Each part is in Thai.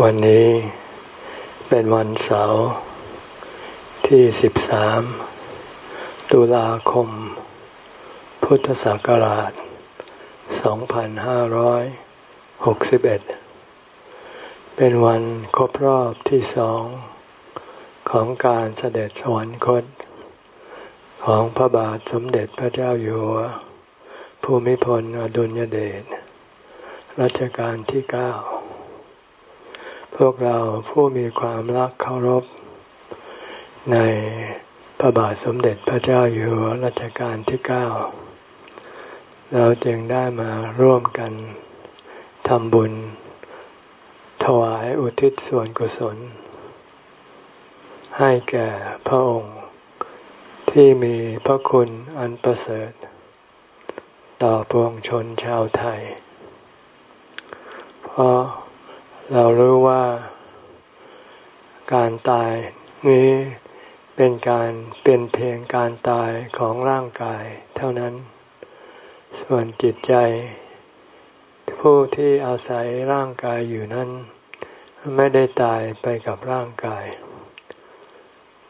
วันนี้เป็นวันเสาร์ที่ 13 ตุลาคม พุทธศักราช 2561 เป็นวันครบรอบที่สองของการเสด็จสวรรคต ของพระบาทสมเด็จพระเจ้าอยู่หัวภูมิพลอดุลยเดชรัชกาลที่เก้า พวกเราผู้มีความรักเคารพ ในพระบาทสมเด็จพระเจ้าอยู่หัวรัชกาลที่เก้าเราจึงได้มาร่วมกันทำบุญ ถวายอุทิศส่วนกุศล ให้แก่พระองค์ที่มีพระคุณอันประเสริฐ ต่อปวงชนชาวไทย เพราะ เรารู้ว่าการตายนี้เป็นการเป็นเพียงการตายของร่างกายเท่านั้น ส่วนจิตใจ ผู้ที่อาศัยร่างกายอยู่นั้น ไม่ได้ตายไปกับร่างกาย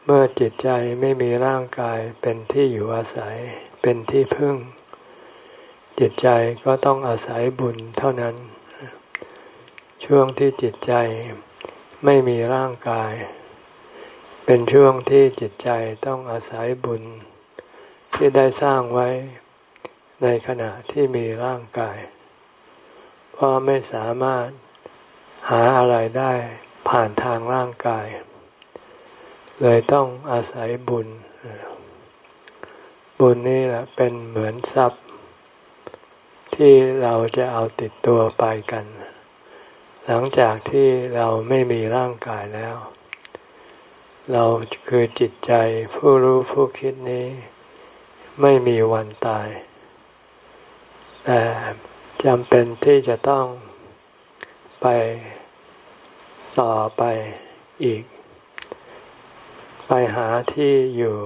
เมื่อจิตใจไม่มีร่างกายเป็นที่อยู่อาศัยเป็นที่พึ่ง จิตใจก็ต้องอาศัยบุญเท่านั้น ช่วงที่จิตใจไม่มีร่างกาย เป็นช่วงที่จิตใจต้องอาศัยบุญ ที่ได้สร้างไว้ในขณะที่มีร่างกาย เพราะไม่สามารถหาอะไรได้ผ่านทางร่างกาย เลยต้องอาศัยบุญ บุญนี่แหละเป็นเหมือนทรัพย์ ที่เราจะเอาติดตัวไปกัน หลังจากที่เราไม่มีร่างกายแล้ว เราคือจิตใจผู้รู้ผู้คิดนี้ ไม่มีวันตาย แต่จำเป็นที่จะต้องไปต่อไปอีก ไปหาที่อยู่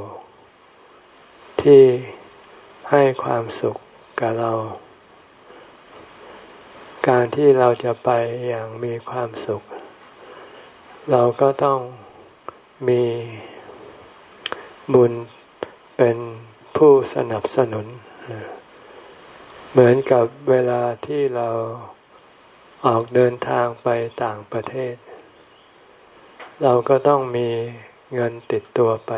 ที่ให้ความสุขกับเรา การที่เราจะไปอย่างมีความสุข เราก็ต้องมีบุญเป็นผู้สนับสนุน เหมือนกับเวลาที่เราออกเดินทางไปต่างประเทศ เราก็ต้องมีเงินติดตัวไป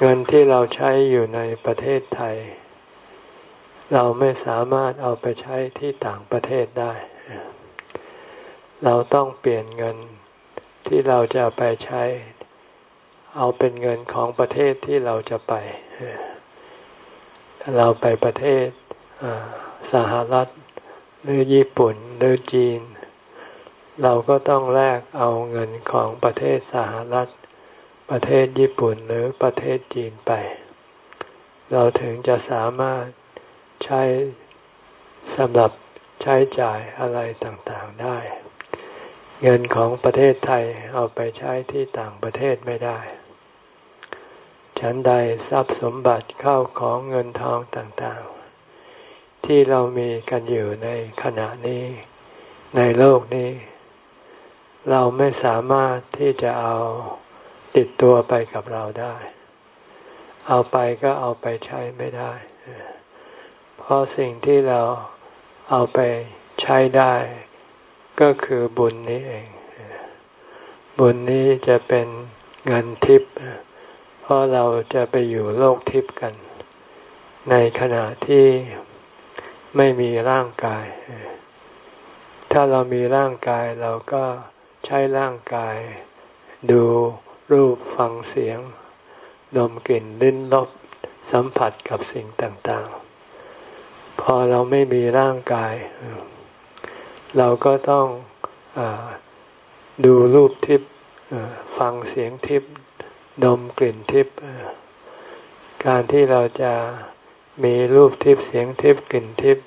เงินที่เราใช้อยู่ในประเทศไทย เราไม่สามารถเอาไปใช้ที่ต่างประเทศได้ เราต้องเปลี่ยนเงินที่เราจะไปใช้ เอาเป็นเงินของประเทศที่เราจะไป ถ้าเราไปประเทศสหรัฐหรือญี่ปุ่นหรือจีน เราก็ต้องแลกเอาเงินของประเทศสหรัฐ ประเทศญี่ปุ่นหรือประเทศจีนไป เราถึงจะสามารถ ใช้สำหรับใช้จ่ายอะไรต่างๆได้ เงินของประเทศไทยเอาไปใช้ที่ต่างประเทศไม่ได้ ฉันใดทรัพย์สมบัติเข้าของเงินทองต่างๆ ที่เรามีกันอยู่ในขณะนี้ในโลกนี้ เราไม่สามารถที่จะเอาติดตัวไปกับเราได้ เอาไปก็เอาไปใช้ไม่ได้ เพราะสิ่งที่เราเอาไปใช้ได้ ก็คือบุญนี้เอง บุญนี้จะเป็นเงินทิพย์เพราะเราจะไปอยู่โลกทิพย์กัน ในขณะที่ไม่มีร่างกาย ถ้าเรามีร่างกายเราก็ใช้ร่างกาย ดูรูปฟังเสียงดมกลิ่นลิ้นรสสัมผัสกับสิ่งต่างๆ พอเราไม่มีร่างกาย เราก็ต้องอดูรูปทิพย์ฟังเสียงทิพย์ดมกลิ่นทิพย์การที่เราจะมีรูปทิพย์เสียงทิพย์กลิ่นทิพย์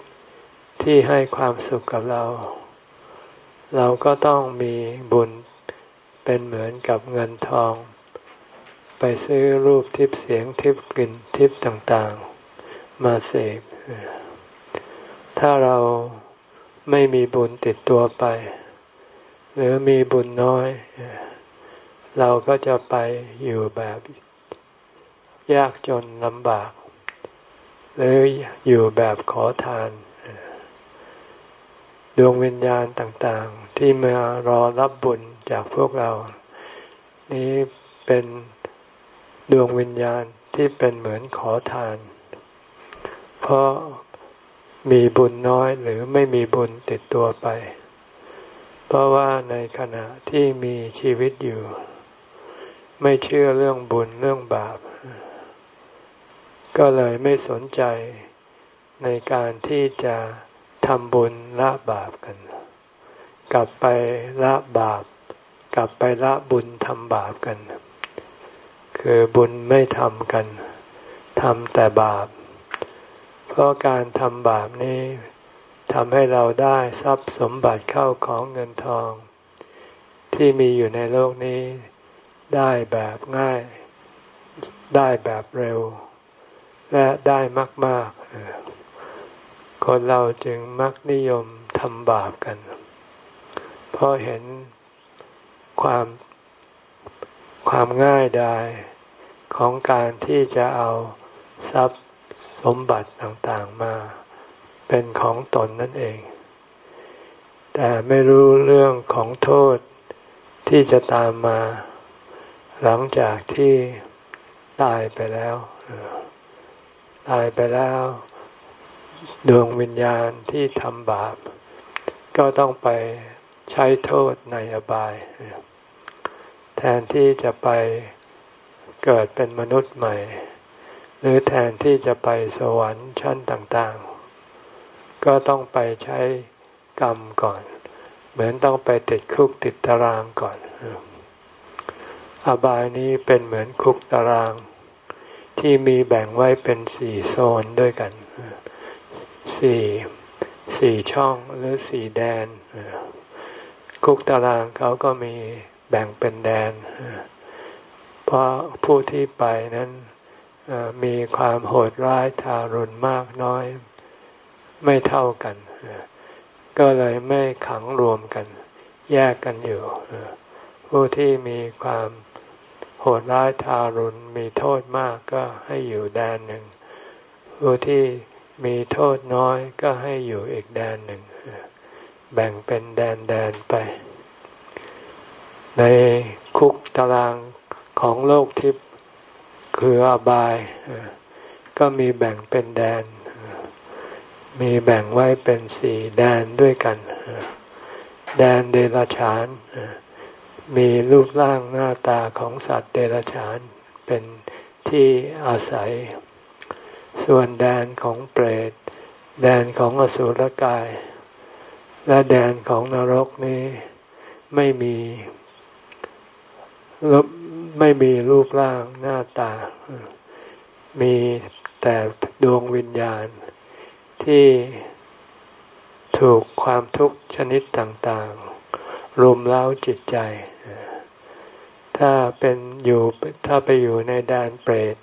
ที่ให้ความสุขกับเรา เราก็ต้องมีบุญเป็นเหมือนกับเงินทอง ไปซื้อรูปทิพย์เสียงทิพย์กลิ่นทิพย์ต่าง ๆ มาเสพ ถ้าเราไม่มีบุญติดตัวไป หรือมีบุญน้อย เราก็จะไปอยู่แบบ ยากจนลำบาก หรืออยู่แบบขอทาน ดวงวิญญาณต่างๆ ที่มารอรับบุญจากพวกเรา นี้เป็นดวงวิญญาณที่เป็นเหมือนขอทาน เพราะ มีบุญน้อยหรือไม่มีบุญติดตัวไป เพราะว่าในขณะที่มีชีวิตอยู่ ไม่เชื่อเรื่องบุญเรื่องบาป ก็เลยไม่สนใจในการที่จะทำบุญละบาปกัน กลับไปละบาป กลับไปละบุญทำบาปกัน คือบุญไม่ทำกันทำแต่บาป ราะการทำบาปนี้ทำให้เราได้ทรัพย์สมบัติเข้าของเงินทอง ที่มีอยู่ในโลกนี้ได้แบบง่าย ได้แบบเร็ว และได้มากๆ คนเราจึงมักนิยมทำบาปกัน เพราะเห็นความความง่ายดายของการที่จะเอาทรัพย์ สมบัติต่างๆมา เป็นของตนนั่นเอง แต่ไม่รู้เรื่องของโทษที่จะตามมา หลังจากที่ตายไปแล้ว ตายไปแล้ว ดวงวิญญาณที่ทำบาป ก็ต้องไปใช้โทษในอบาย แทนที่จะไปเกิดเป็นมนุษย์ใหม่ หรือแทนที่จะไปสวรรค์ชั้นต่างๆ ก็ต้องไปใช้กรรมก่อน เหมือนต้องไปติดคุกติดตารางก่อน อบายนี้เป็นเหมือนคุกตาราง ที่มีแบ่งไว้เป็นสี่โซนด้วยกันสี่สี่ช่องหรือสี่แดน คุกตารางเขาก็มีแบ่งเป็นแดน เพราะผู้ที่ไปนั้น มีความโหดร้ายทารุณมากน้อยไม่เท่ากัน ก็เลยไม่ขังรวมกัน แยกกันอยู่ ผู้ที่มีความโหดร้ายทารุณมีโทษมากก็ให้อยู่แดนหนึ่ง ผู้ที่มีโทษน้อยก็ให้อยู่อีกแดนหนึ่ง แบ่งเป็นแดนแดนไป ในคุกตารางของโลกทิพย์ คืออบาย ก็มีแบ่งเป็นแดน มีแบ่งไว้เป็นสี่แดนด้วยกัน แดนเดรัจฉาน มีรูปร่างหน้าตาของสัตว์เดรัจฉานเป็นที่อาศัย ส่วนแดนของเปรต แดนของอสุรกาย และแดนของนรกนี้ไม่มี ไม่มีรูปร่างหน้าตา มีแต่ดวงวิญญาณ ที่ถูกความทุกข์ชนิดต่างๆ รุมเร้าจิตใจ ถ้าเป็นอยู่ถ้าไปอยู่ในแดนเปรต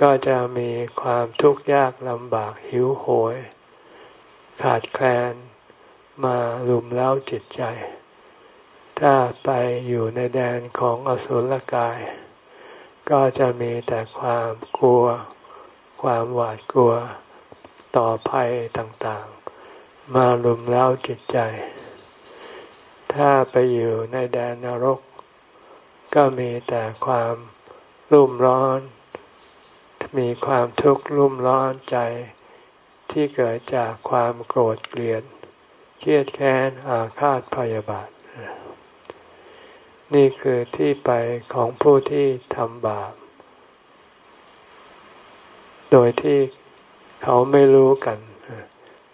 ก็จะมีความทุกข์ยากลำบากหิวโหย ขาดแคลนมารุมเร้าจิตใจ ถ้าไปอยู่ในแดนของอสุรกาย ก็จะมีแต่ความกลัว ความหวาดกลัวต่อภัยต่างๆ มาลุมเล้าจิตใจ ถ้าไปอยู่ในแดนนรก ก็มีแต่ความรุ่มร้อน มีความทุกข์รุ่มร้อนใจ ที่เกิดจากความโกรธเกลียด เครียดแค้นอาฆาตพยาบาท นี่คือที่ไปของผู้ที่ทำบาป โดยที่เขาไม่รู้กัน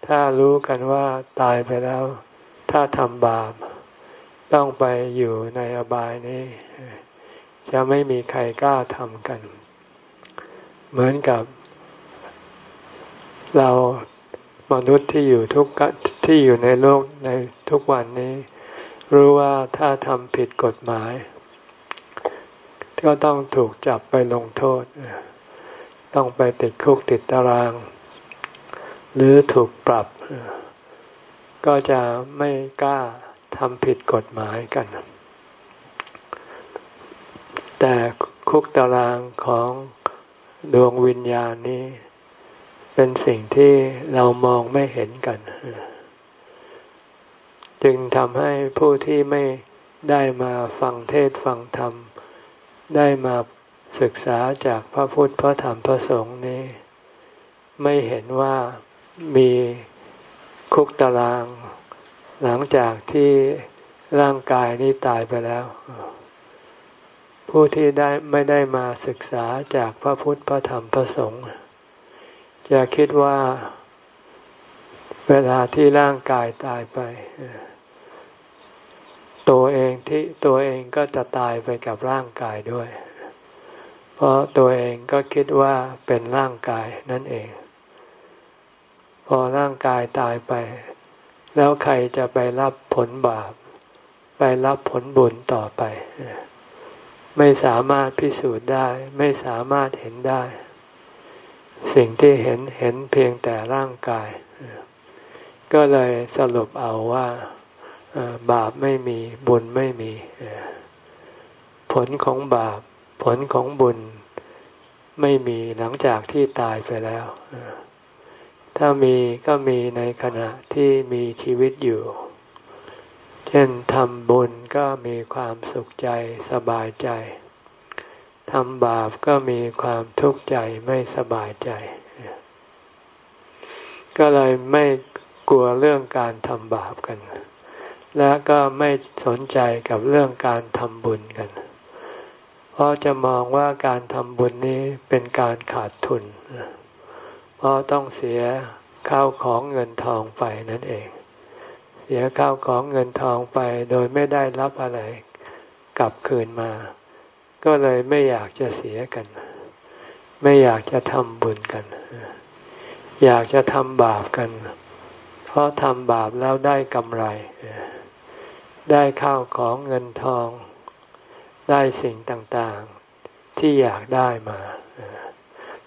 ถ้ารู้กันว่าตายไปแล้ว ถ้าทำบาป ต้องไปอยู่ในอบายนี้ จะไม่มีใครกล้าทำกัน เหมือนกับ เรามนุษย์ที่อยู่ทุกที่อยู่ในโลกในทุกวันนี้ รู้ว่าถ้าทำผิดกฎหมาย ก็ต้องถูกจับไปลงโทษ ต้องไปติดคุกติดตาราง หรือถูกปรับ ก็จะไม่กล้าททำผิดกฎหมายกัน แต่คุกตารางของดวงวิญญาณนี้ เป็นสิ่งที่เรามองไม่เห็นกัน จึงทำให้ผู้ที่ไม่ได้มาฟังเทศฟังธรรม ได้มาศึกษาจากพระพุทธพระธรรมพระสงฆ์นี้ ไม่เห็นว่ามีคุกตาราง หลังจากที่ร่างกายนี้ตายไปแล้ว ผู้ที่ได้ไม่ได้มาศึกษาจากพระพุทธพระธรรมพระสงฆ์จะคิดว่า เวลาที่ร่างกายตายไป ตัวเองที่ตัวเองก็จะตายไปกับร่างกายด้วย เพราะตัวเองก็คิดว่าเป็นร่างกายนั่นเอง พอร่างกายตายไป แล้วใครจะไปรับผลบาป ไปรับผลบุญต่อไป ไม่สามารถพิสูจน์ได้ ไม่สามารถเห็นได้ สิ่งที่เห็นเห็นเพียงแต่ร่างกาย ก็เลยสรุปเอาว่า บาปไม่มีบุญไม่มี ผลของบาป ผลของบุญไม่มีหลังจากที่ตายไปแล้ว ถ้ามีก็มีในขณะที่มีชีวิตอยู่ เช่นทำบุญก็มีความสุขใจสบายใจทำบาปก็มีความทุกข์ใจไม่สบายใจ ก็เลยไม่กลัวเรื่องการทำบาปกัน และก็ไม่สนใจกับเรื่องการทำบุญกัน เพราะจะมองว่าการทำบุญนี้เป็นการขาดทุน เพราะต้องเสียข้าวของเงินทองไปนั่นเอง เสียข้าวของเงินทองไปโดยไม่ได้รับอะไรกลับคืนมา ก็เลยไม่อยากจะเสียกัน ไม่อยากจะทำบุญกัน อยากจะทำบาปกัน เพราะทำบาปแล้วได้กำไร ได้ข้าวของเงินทอง ได้สิ่งต่างๆที่อยากได้มา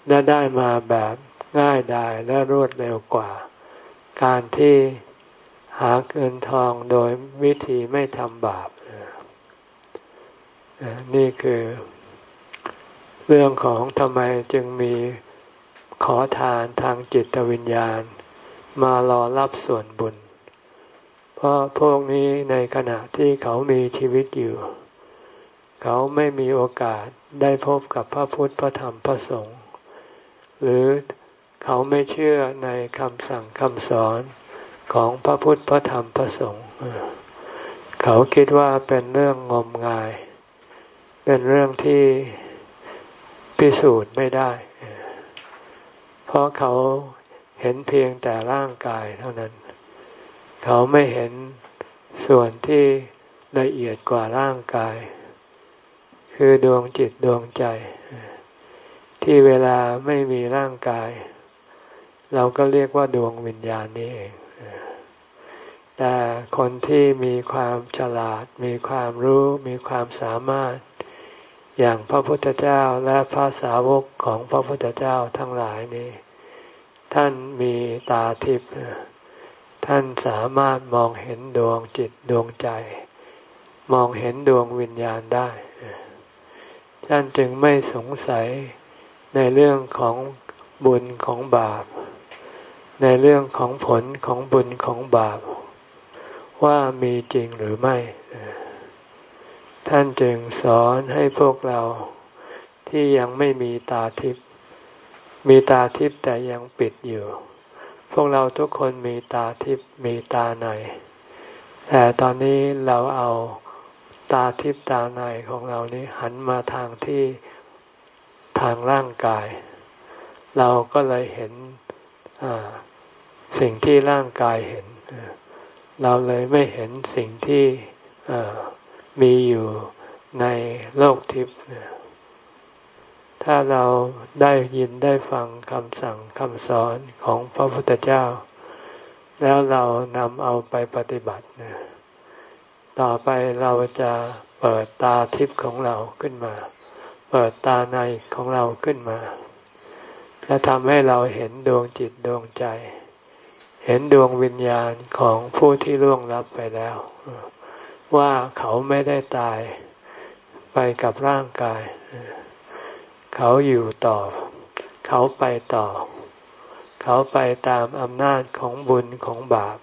และได้มาแบบง่ายดายและรวดเร็วกว่า การที่หาเงินทองโดยวิธีไม่ทำบาปนี่คือเรื่องของทำไมจึงมีขอทานทางจิตวิญญาณ มารอรับส่วนบุญ เพราะพวกนี้ในขณะที่เขามีชีวิตอยู่ เขาไม่มีโอกาสได้พบกับพระพุทธพระธรรมพระสงฆ์หรือเขาไม่เชื่อในคำสั่งคำสอนของพระพุทธพระธรรมพระสงฆ์เขาคิดว่าเป็นเรื่องงมงาย เป็นเรื่องที่พิสูจน์ไม่ได้ เพราะเขาเห็นเพียงแต่ร่างกายเท่านั้น เขาไม่เห็นส่วนที่ละเอียดกว่าร่างกาย คือดวงจิตดวงใจ ที่เวลาไม่มีร่างกาย เราก็เรียกว่าดวงวิญญาณนี่เองแต่คนที่มีความฉลาด มีความรู้ มีความสามารถ อย่างพระพุทธเจ้าและพระสาวกของพระพุทธเจ้าทั้งหลายนี้ ท่านมีตาทิพย์ ท่านสามารถมองเห็นดวงจิตดวงใจ มองเห็นดวงวิญญาณได้ ท่านจึงไม่สงสัยในเรื่องของบุญของบาป ในเรื่องของผลของบุญของบาป ว่ามีจริงหรือไม่ ท่านจึงสอนให้พวกเราที่ยังไม่มีตาทิพย์มีตาทิพย์แต่ยังปิดอยู่ วกเราทุกคนมีตาทิพย์มีตาใน แต่ตอนนี้เราเอาตาทิพย์ตาในของเรานี้หันมาทางที่ทางร่างกาย เราก็เลยเห็นสิ่งที่ร่างกายเห็น เราเลยไม่เห็นสิ่งที่มีอยู่ในโลกทิพย์ ถ้าเราได้ยินได้ฟังคำสั่งคำสอนของพระพุทธเจ้า แล้วเรานำเอาไปปฏิบัติต่อไปเราจะเปิดตาทิพย์ของเราขึ้นมา เปิดตาในของเราขึ้นมาและทำให้เราเห็นดวงจิตดวงใจ เห็นดวงวิญญาณของผู้ที่ล่วงลับไปแล้ว ว่าเขาไม่ได้ตายไปกับร่างกาย เขาอยู่ต่อ เขาไปต่อ เขาไปตามอำนาจของบุญของบาป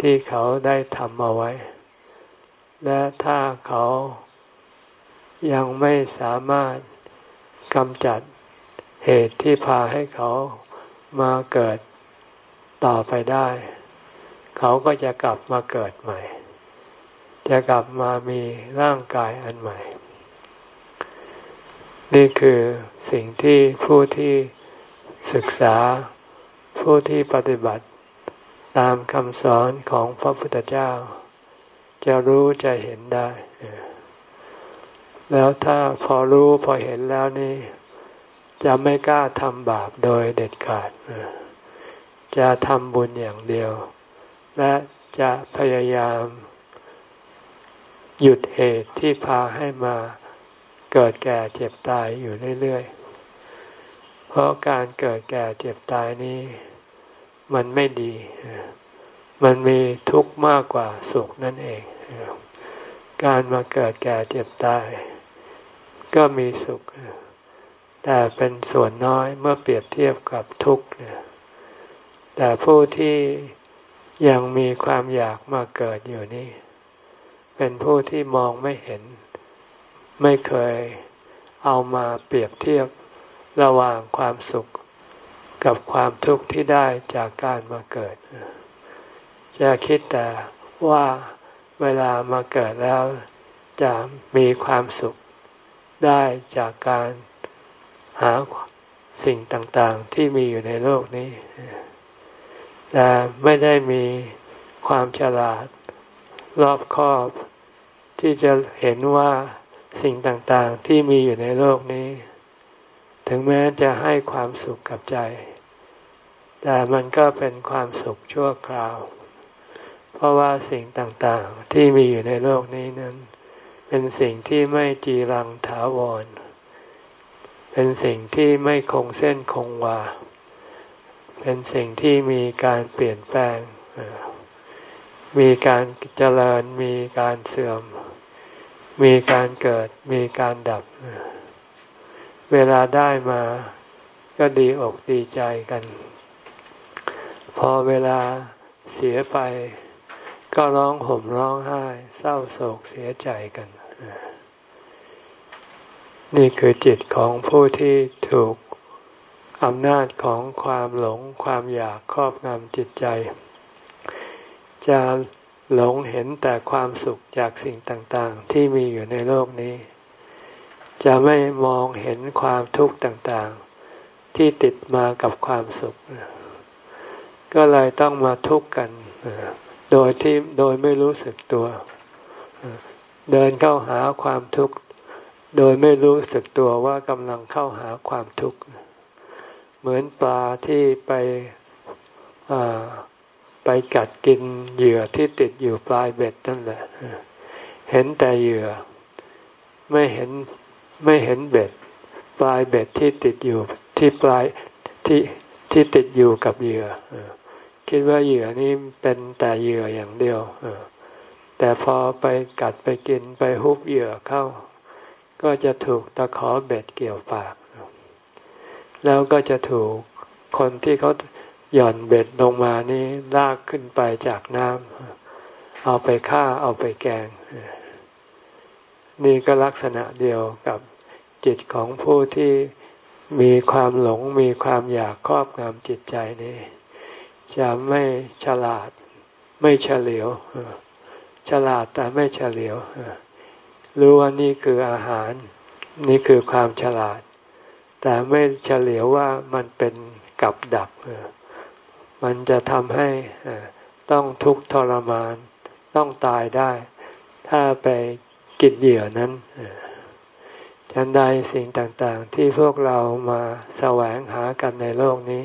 ที่เขาได้ทำเอาไว้ และถ้าเขายังไม่สามารถกำจัดเหตุที่พาให้เขามาเกิดต่อไปได้ เขาก็จะกลับมาเกิดใหม่ จะกลับมามีร่างกายอันใหม่ นี่คือสิ่งที่ผู้ที่ศึกษาผู้ที่ปฏิบัติ ตามคำสอนของพระพุทธเจ้า จะรู้จะเห็นได้ แล้วถ้าพอรู้พอเห็นแล้วนี่ จะไม่กล้าทำบาปโดยเด็ดขาด จะทำบุญอย่างเดียว และจะพยายาม หยุดเหตุที่พาให้มา เกิดแก่เจ็บตายอยู่เรื่อยๆ เพราะการเกิดแก่เจ็บตายนี้ มันไม่ดี มันมีทุกข์มากกว่าสุขนั่นเอง การมาเกิดแก่เจ็บตาย ก็มีสุข แต่เป็นส่วนน้อยเมื่อเปรียบเทียบกับทุกข์เนี่ยแต่ผู้ที่ยังมีความอยากมาเกิดอยู่นี่ เป็นผู้ที่มองไม่เห็น ไม่เคยเอามาเปรียบเทียบระหว่างความสุขกับความทุกข์ที่ได้จากการมาเกิด จะคิดแต่ว่าเวลามาเกิดแล้วจะมีความสุขได้จากการหาสิ่งต่างๆที่มีอยู่ในโลกนี้ แต่ไม่ได้มีความฉลาดรอบคอบที่จะเห็นว่า สิ่งต่างๆที่มีอยู่ในโลกนี้ ถึงแม้จะให้ความสุขกับใจ แต่มันก็เป็นความสุขชั่วคราว เพราะว่าสิ่งต่างๆที่มีอยู่ในโลกนี้นั้น เป็นสิ่งที่ไม่จีรังถาวร เป็นสิ่งที่ไม่คงเส้นคงวา เป็นสิ่งที่มีการเปลี่ยนแปลง มีการเจริญมีการเสื่อม มีการเกิดมีการดับ เวลาได้มาก็ดีอกดีใจกัน พอเวลาเสียไป ก็ร้องห่มร้องไห้ เศร้าโศกเสียใจกัน นี่คือจิตของผู้ที่ถูกอำนาจของความหลงความอยากครอบงำจิตใจ จะ หลงเห็นแต่ความสุขจากสิ่งต่างๆ ที่มีอยู่ในโลกนี้ จะไม่มองเห็นความทุกข์ต่างๆ ที่ติดมากับความสุข ก็เลยต้องมาทุกข์กัน โดยที่โดยไม่รู้สึกตัว เดินเข้าหาความทุกข์ โดยไม่รู้สึกตัวว่ากำลังเข้าหาความทุกข์ เหมือนปลาที่ไป ไปกัดกินเหยื่อที่ติดอยู่ปลายเบ็ดนั่นแหละ เห็นแต่เหยื่อ ไม่เห็นไม่เห็นเบ็ด ปลายเบ็ดที่ติดอยู่ที่ปลายที่ที่ติดอยู่กับเหยื่อคิดว่าเหยื่อนี้เป็นแต่เหยื่ออย่างเดียวแต่พอไปกัดไปกินไปฮุบเหยื่อเข้า ก็จะถูกตะขอเบ็ดเกี่ยวปาก แล้วก็จะถูกคนที่เขา หย่อนเบ็ดลงมานี้ลากขึ้นไปจากน้ำเอาไปฆ่าเอาไปแกง นี่ก็ลักษณะเดียวกับจิตของผู้ที่มีความหลงมีความอยากครอบงำจิตใจนี้ จะไม่ฉลาด ไม่เฉลียว ฉลาดแต่ไม่เฉลียวรู้ว่านี่คืออาหาร นี่คือความฉลาด แต่ไม่เฉลียวว่ามันเป็นกับดัก มันจะทำให้ต้องทุกข์ทรมาน ต้องตายได้ ถ้าไปกินเหยื่อนั้นฉันใดสิ่งต่างๆ ที่พวกเรามาแสวงหากันในโลกนี้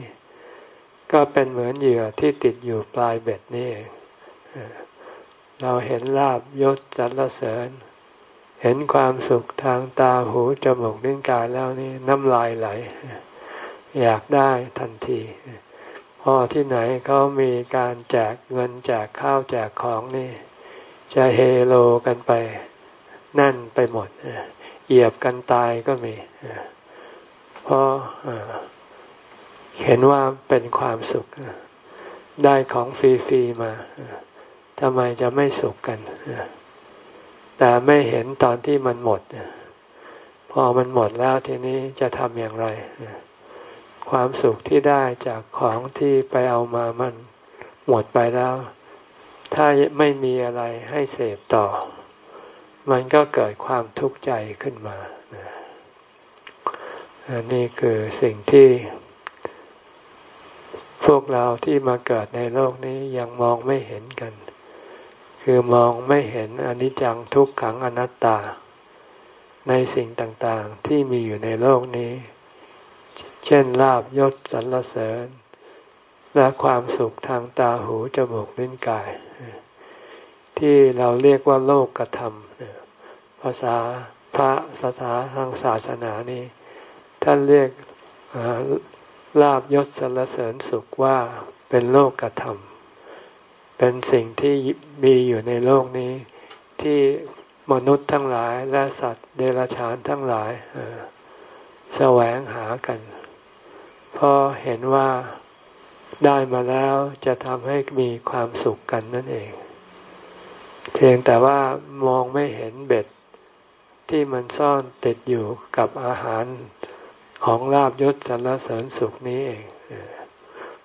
ก็เป็นเหมือนเหยื่อที่ติดอยู่ปลายเบ็ดนี่เองเราเห็นลาบยศสรรเสริญ เห็นความสุขทางตาหูจมูกลิ้นกายแล้วนี่น้ำลายไหล อยากได้ทันที พอที่ไหนเขามีการแจกเงินแจกข้าวแจกของนี่ จะเฮโลกันไปนั่นไปหมดเหยียบกันตายก็มีเพราะเห็นว่าเป็นความสุข ได้ของฟรีๆมาทำไมจะไม่สุขกัน แต่ไม่เห็นตอนที่มันหมด พอมันหมดแล้วทีนี้จะทำอย่างไร ความสุขที่ได้จากของที่ไปเอามามันหมดไปแล้ว ถ้าไม่มีอะไรให้เสพต่อ มันก็เกิดความทุกข์ใจขึ้นมาอันนี้คือสิ่งที่ พวกเราที่มาเกิดในโลกนี้ยังมองไม่เห็นกัน คือมองไม่เห็นอนิจจังทุกขังอนัตตา ในสิ่งต่างๆที่มีอยู่ในโลกนี้ เช่นลาบยศสรรเสริญ และความสุขทางตาหูจมูกลิ้นกาย ที่เราเรียกว่าโลกกระทำภาษาพระภาษาทางศาสนานี้ท่านเรียกลาบยศสรรเสริญสุขว่าเป็นโลกกระทำเป็นสิ่งที่มีอยู่ในโลกนี้ ที่มนุษย์ทั้งหลายและสัตว์เดรัจฉานทั้งหลายแสวงหากัน เพราะเห็นว่าได้มาแล้วจะทำให้มีความสุขกันนั่นเอง เพียงแต่ว่ามองไม่เห็นเบ็ดที่มันซ่อนติดอยู่กับอาหารของลาบยศสรรเสริญสุขนี้เอง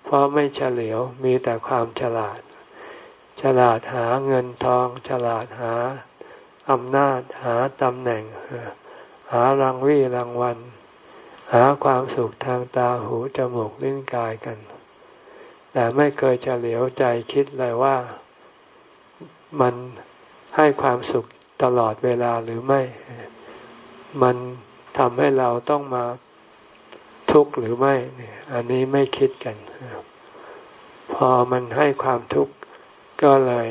เพราะไม่เฉลียวมีแต่ความฉลาด ฉลาดหาเงินทอง ฉลาดหาอำนาจหาตำแหน่ง หารางวี่รางวัล หาความสุขทางตาหูจมูกลิ้นกายกัน แต่ไม่เคยเฉลียวใจคิดเลยว่ามันให้ความสุขตลอดเวลาหรือไม่ มันทำให้เราต้องมาทุกข์หรือไม่อันนี้ไม่คิดกัน พอมันให้ความทุกข์ก็เลย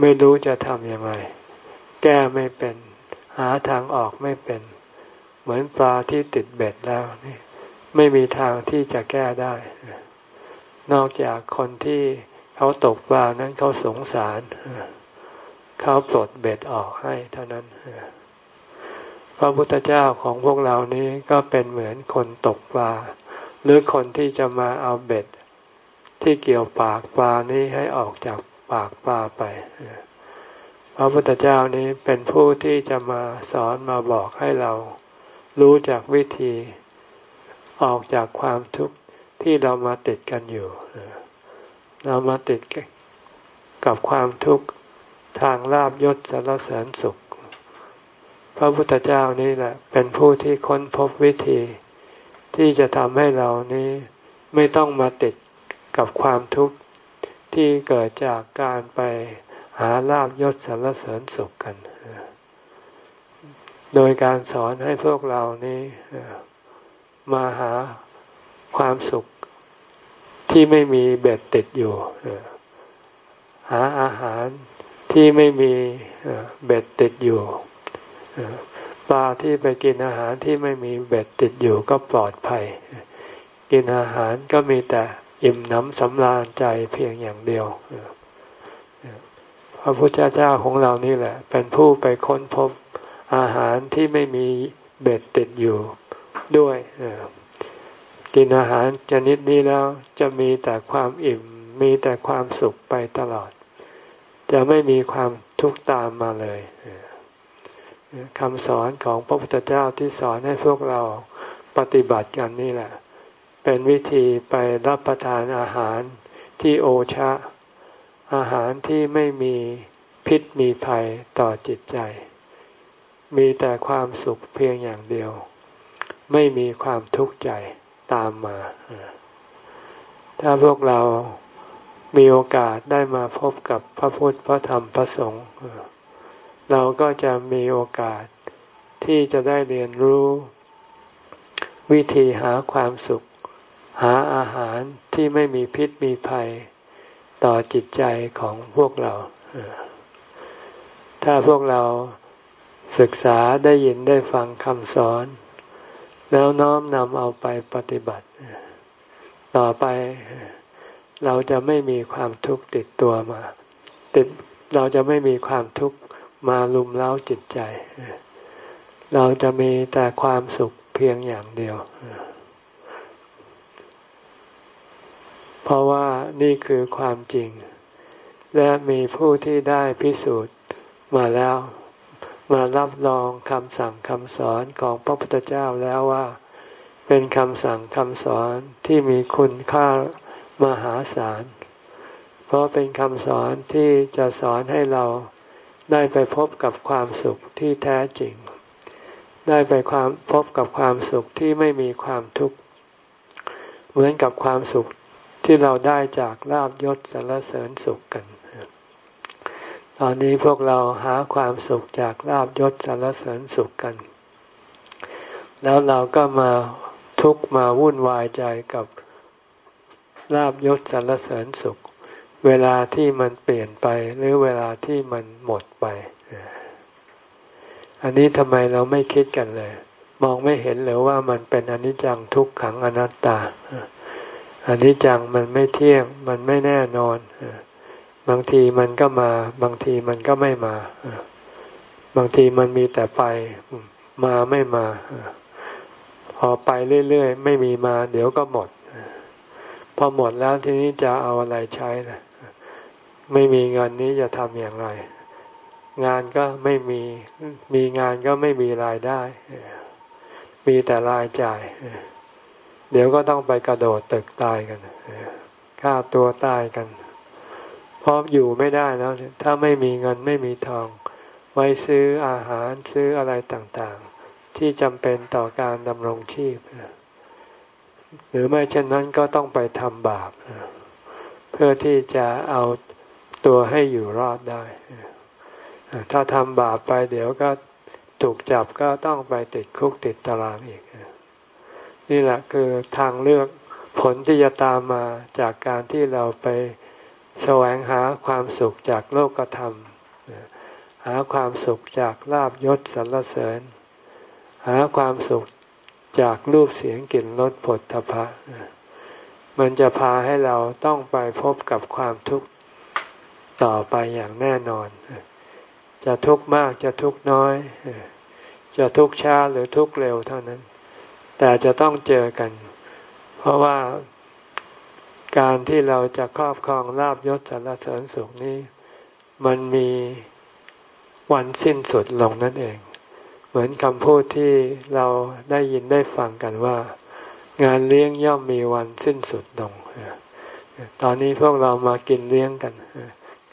ไม่รู้จะทำอย่างไรแก้ไม่เป็น หาทางออกไม่เป็น เหมือนปลาที่ติดเบ็ดแล้วนี่ไม่มีทางที่จะแก้ได้ นอกจากคนที่เขาตกปลานั้นเขาสงสารเขาปลดเบ็ดออกให้เท่านั้นพระพุทธเจ้าของพวกเรานี้ก็เป็นเหมือนคนตกปลา หรือคนที่จะมาเอาเบ็ด ที่เกี่ยวปากปลานี้ให้ออกจากปากปลาไปพระพุทธเจ้านี้เป็นผู้ที่จะมาสอนมาบอกให้เรา รู้จากวิธีออกจากความทุกข์ที่เรามาติดกันอยู่ เรามาติดกับความทุกข์ทางลาบยศสารเสริญสุข พระพุทธเจ้านี่แหละ เป็นผู้ที่ค้นพบวิธี ที่จะทำให้เรานี้ไม่ต้องมาติดกับความทุกข์ที่เกิดจากการไปหาลาบยศสรรเสริญสุขกัน โดยการสอนให้พวกเรานี้มาหาความสุขที่ไม่มีเบ็ดติดอยู่ หาอาหารที่ไม่มีเบ็ดติดอยู่ปลาที่ไปกินอาหารที่ไม่มีเบ็ดติดอยู่ก็ปลอดภัย กินอาหารก็มีแต่อิ่มน้ำสำราญใจเพียงอย่างเดียวพระพุทธเจ้าของเรานี่แหละ เป็นผู้ไปค้นพบ อาหารที่ไม่มีเบ็ดติดอยู่ด้วยกินอาหารชนิดนี้แล้วจะมีแต่ความอิ่ม มีแต่ความสุขไปตลอด จะไม่มีความทุกข์ตามมาเลยคำสอนของพระพุทธเจ้าที่สอนให้พวกเราปฏิบัติกันนี่แหละ เป็นวิธีไปรับประทานอาหารที่โอชะ อาหารที่ไม่มีพิษมีภัยต่อจิตใจ มีแต่ความสุขเพียงอย่างเดียว ไม่มีความทุกข์ใจตามมา ถ้าพวกเรามีโอกาสได้มาพบกับพระพุทธพระธรรมพระสงฆ์เราก็จะมีโอกาสที่จะได้เรียนรู้ วิธีหาความสุข หาอาหารที่ไม่มีพิษมีภัยต่อจิตใจของพวกเรา ถ้าพวกเรา ศึกษาได้ยินได้ฟังคำสอน แล้วน้อมนำเอาไปปฏิบัติ ต่อไปเราจะไม่มีความทุกข์ติดตัวมาติดเราจะไม่มีความทุกข์มาลุมเล้าจิตใจ เราจะมีแต่ความสุขเพียงอย่างเดียว เพราะว่านี่คือความจริง และมีผู้ที่ได้พิสูจน์มาแล้ว มารับรองคำสั่งคำสอนของพระพุทธเจ้าแล้วว่า เป็นคำสั่งคำสอนที่มีคุณค่ามหาศาล เพราะเป็นคำสอนที่จะสอนให้เราได้ไปพบกับความสุขที่แท้จริง ได้ไปความพบกับความสุขที่ไม่มีความทุกข์ เหมือนกับความสุขที่เราได้จากลาบยศสรรเสริญสุขกัน ตอนนี้พวกเราหาความสุขจากลาบยศสรรเสริญสุขกัน แล้วเราก็มาทุกมาวุ่นวายใจกับลาบยศสรรเสริญสุข เวลาที่มันเปลี่ยนไปหรือเวลาที่มันหมดไป อันนี้ทำไมเราไม่คิดกันเลย มองไม่เห็นเลยว่ามันเป็นอนิจจังทุกขังอนัตตาอนิจจังมันไม่เที่ยงมันไม่แน่นอน บางทีมันก็มา บางทีมันก็ไม่มา บางทีมันมีแต่ไป มาไม่มา พอไปเรื่อยๆ ไม่มีมา เดี๋ยวก็หมด พอหมดแล้วทีนี้จะเอาอะไรใช้นะไม่มีเงินนี้จะทำอย่างไร งานก็ไม่มี มีงานก็ไม่มีรายได้ มีแต่รายจ่าย เดี๋ยวก็ต้องไปกระโดดตึกตายกันฆ่าตัวตายกัน เพราะอยู่ไม่ได้แล้ว ถ้าไม่มีเงินไม่มีทอง ไว้ซื้ออาหารซื้ออะไรต่างๆ ที่จำเป็นต่อการดำรงชีพ หรือไม่เช่นนั้นก็ต้องไปทำบาป เพื่อที่จะเอาตัวให้อยู่รอดได้ ถ้าทำบาปไปเดี๋ยวก็ถูกจับก็ต้องไปติดคุกติดตารางอีก นี่แหละคือทางเลือกผลที่จะตามมาจากการที่เราไป แสวงหาความสุขจากโลกธรรม หาความสุขจากลาบยศสรรเสริญ หาความสุขจากรูปเสียงกลิ่นรสผลทพะ มันจะพาให้เราต้องไปพบกับความทุกข์ต่อไปอย่างแน่นอน จะทุกข์มากจะทุกข์น้อย จะทุกข์ช้าหรือทุกข์เร็วเท่านั้น แต่จะต้องเจอกัน เพราะว่า การที่เราจะครอบครองลาบยศสารเสริญสุขนี้ มันมีวันสิ้นสุดลงนั่นเอง เหมือนคำพูดที่เราได้ยินได้ฟังกันว่า งานเลี้ยงย่อมมีวันสิ้นสุดลงตอนนี้พวกเรามากินเลี้ยงกัน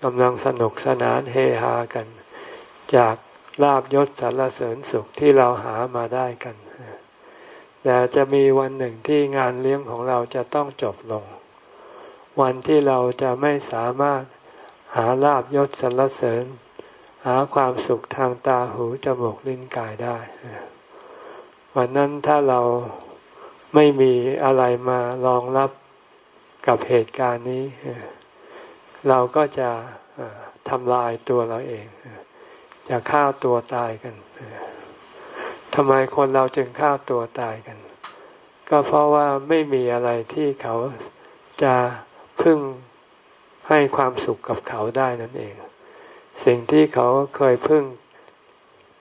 กำลังสนุกสนานเฮฮากัน จากลาบยศสารเสริญสุขที่เราหามาได้กันแต่จะมีวันหนึ่งที่งานเลี้ยงของเราจะต้องจบลง วันที่เราจะไม่สามารถหาลาบยศสรรเสริญ หาความสุขทางตาหูจมูกลิ้นกายได้ วันนั้นถ้าเราไม่มีอะไรมารองรับกับเหตุการณ์นี้ เราก็จะทำลายตัวเราเอง จะฆ่าตัวตายกันทำไมคนเราจึงฆ่าตัวตายกัน ก็เพราะว่าไม่มีอะไรที่เขาจะ พึ่งให้ความสุขกับเขาได้นั่นเอง สิ่งที่เขาเคยพึ่ง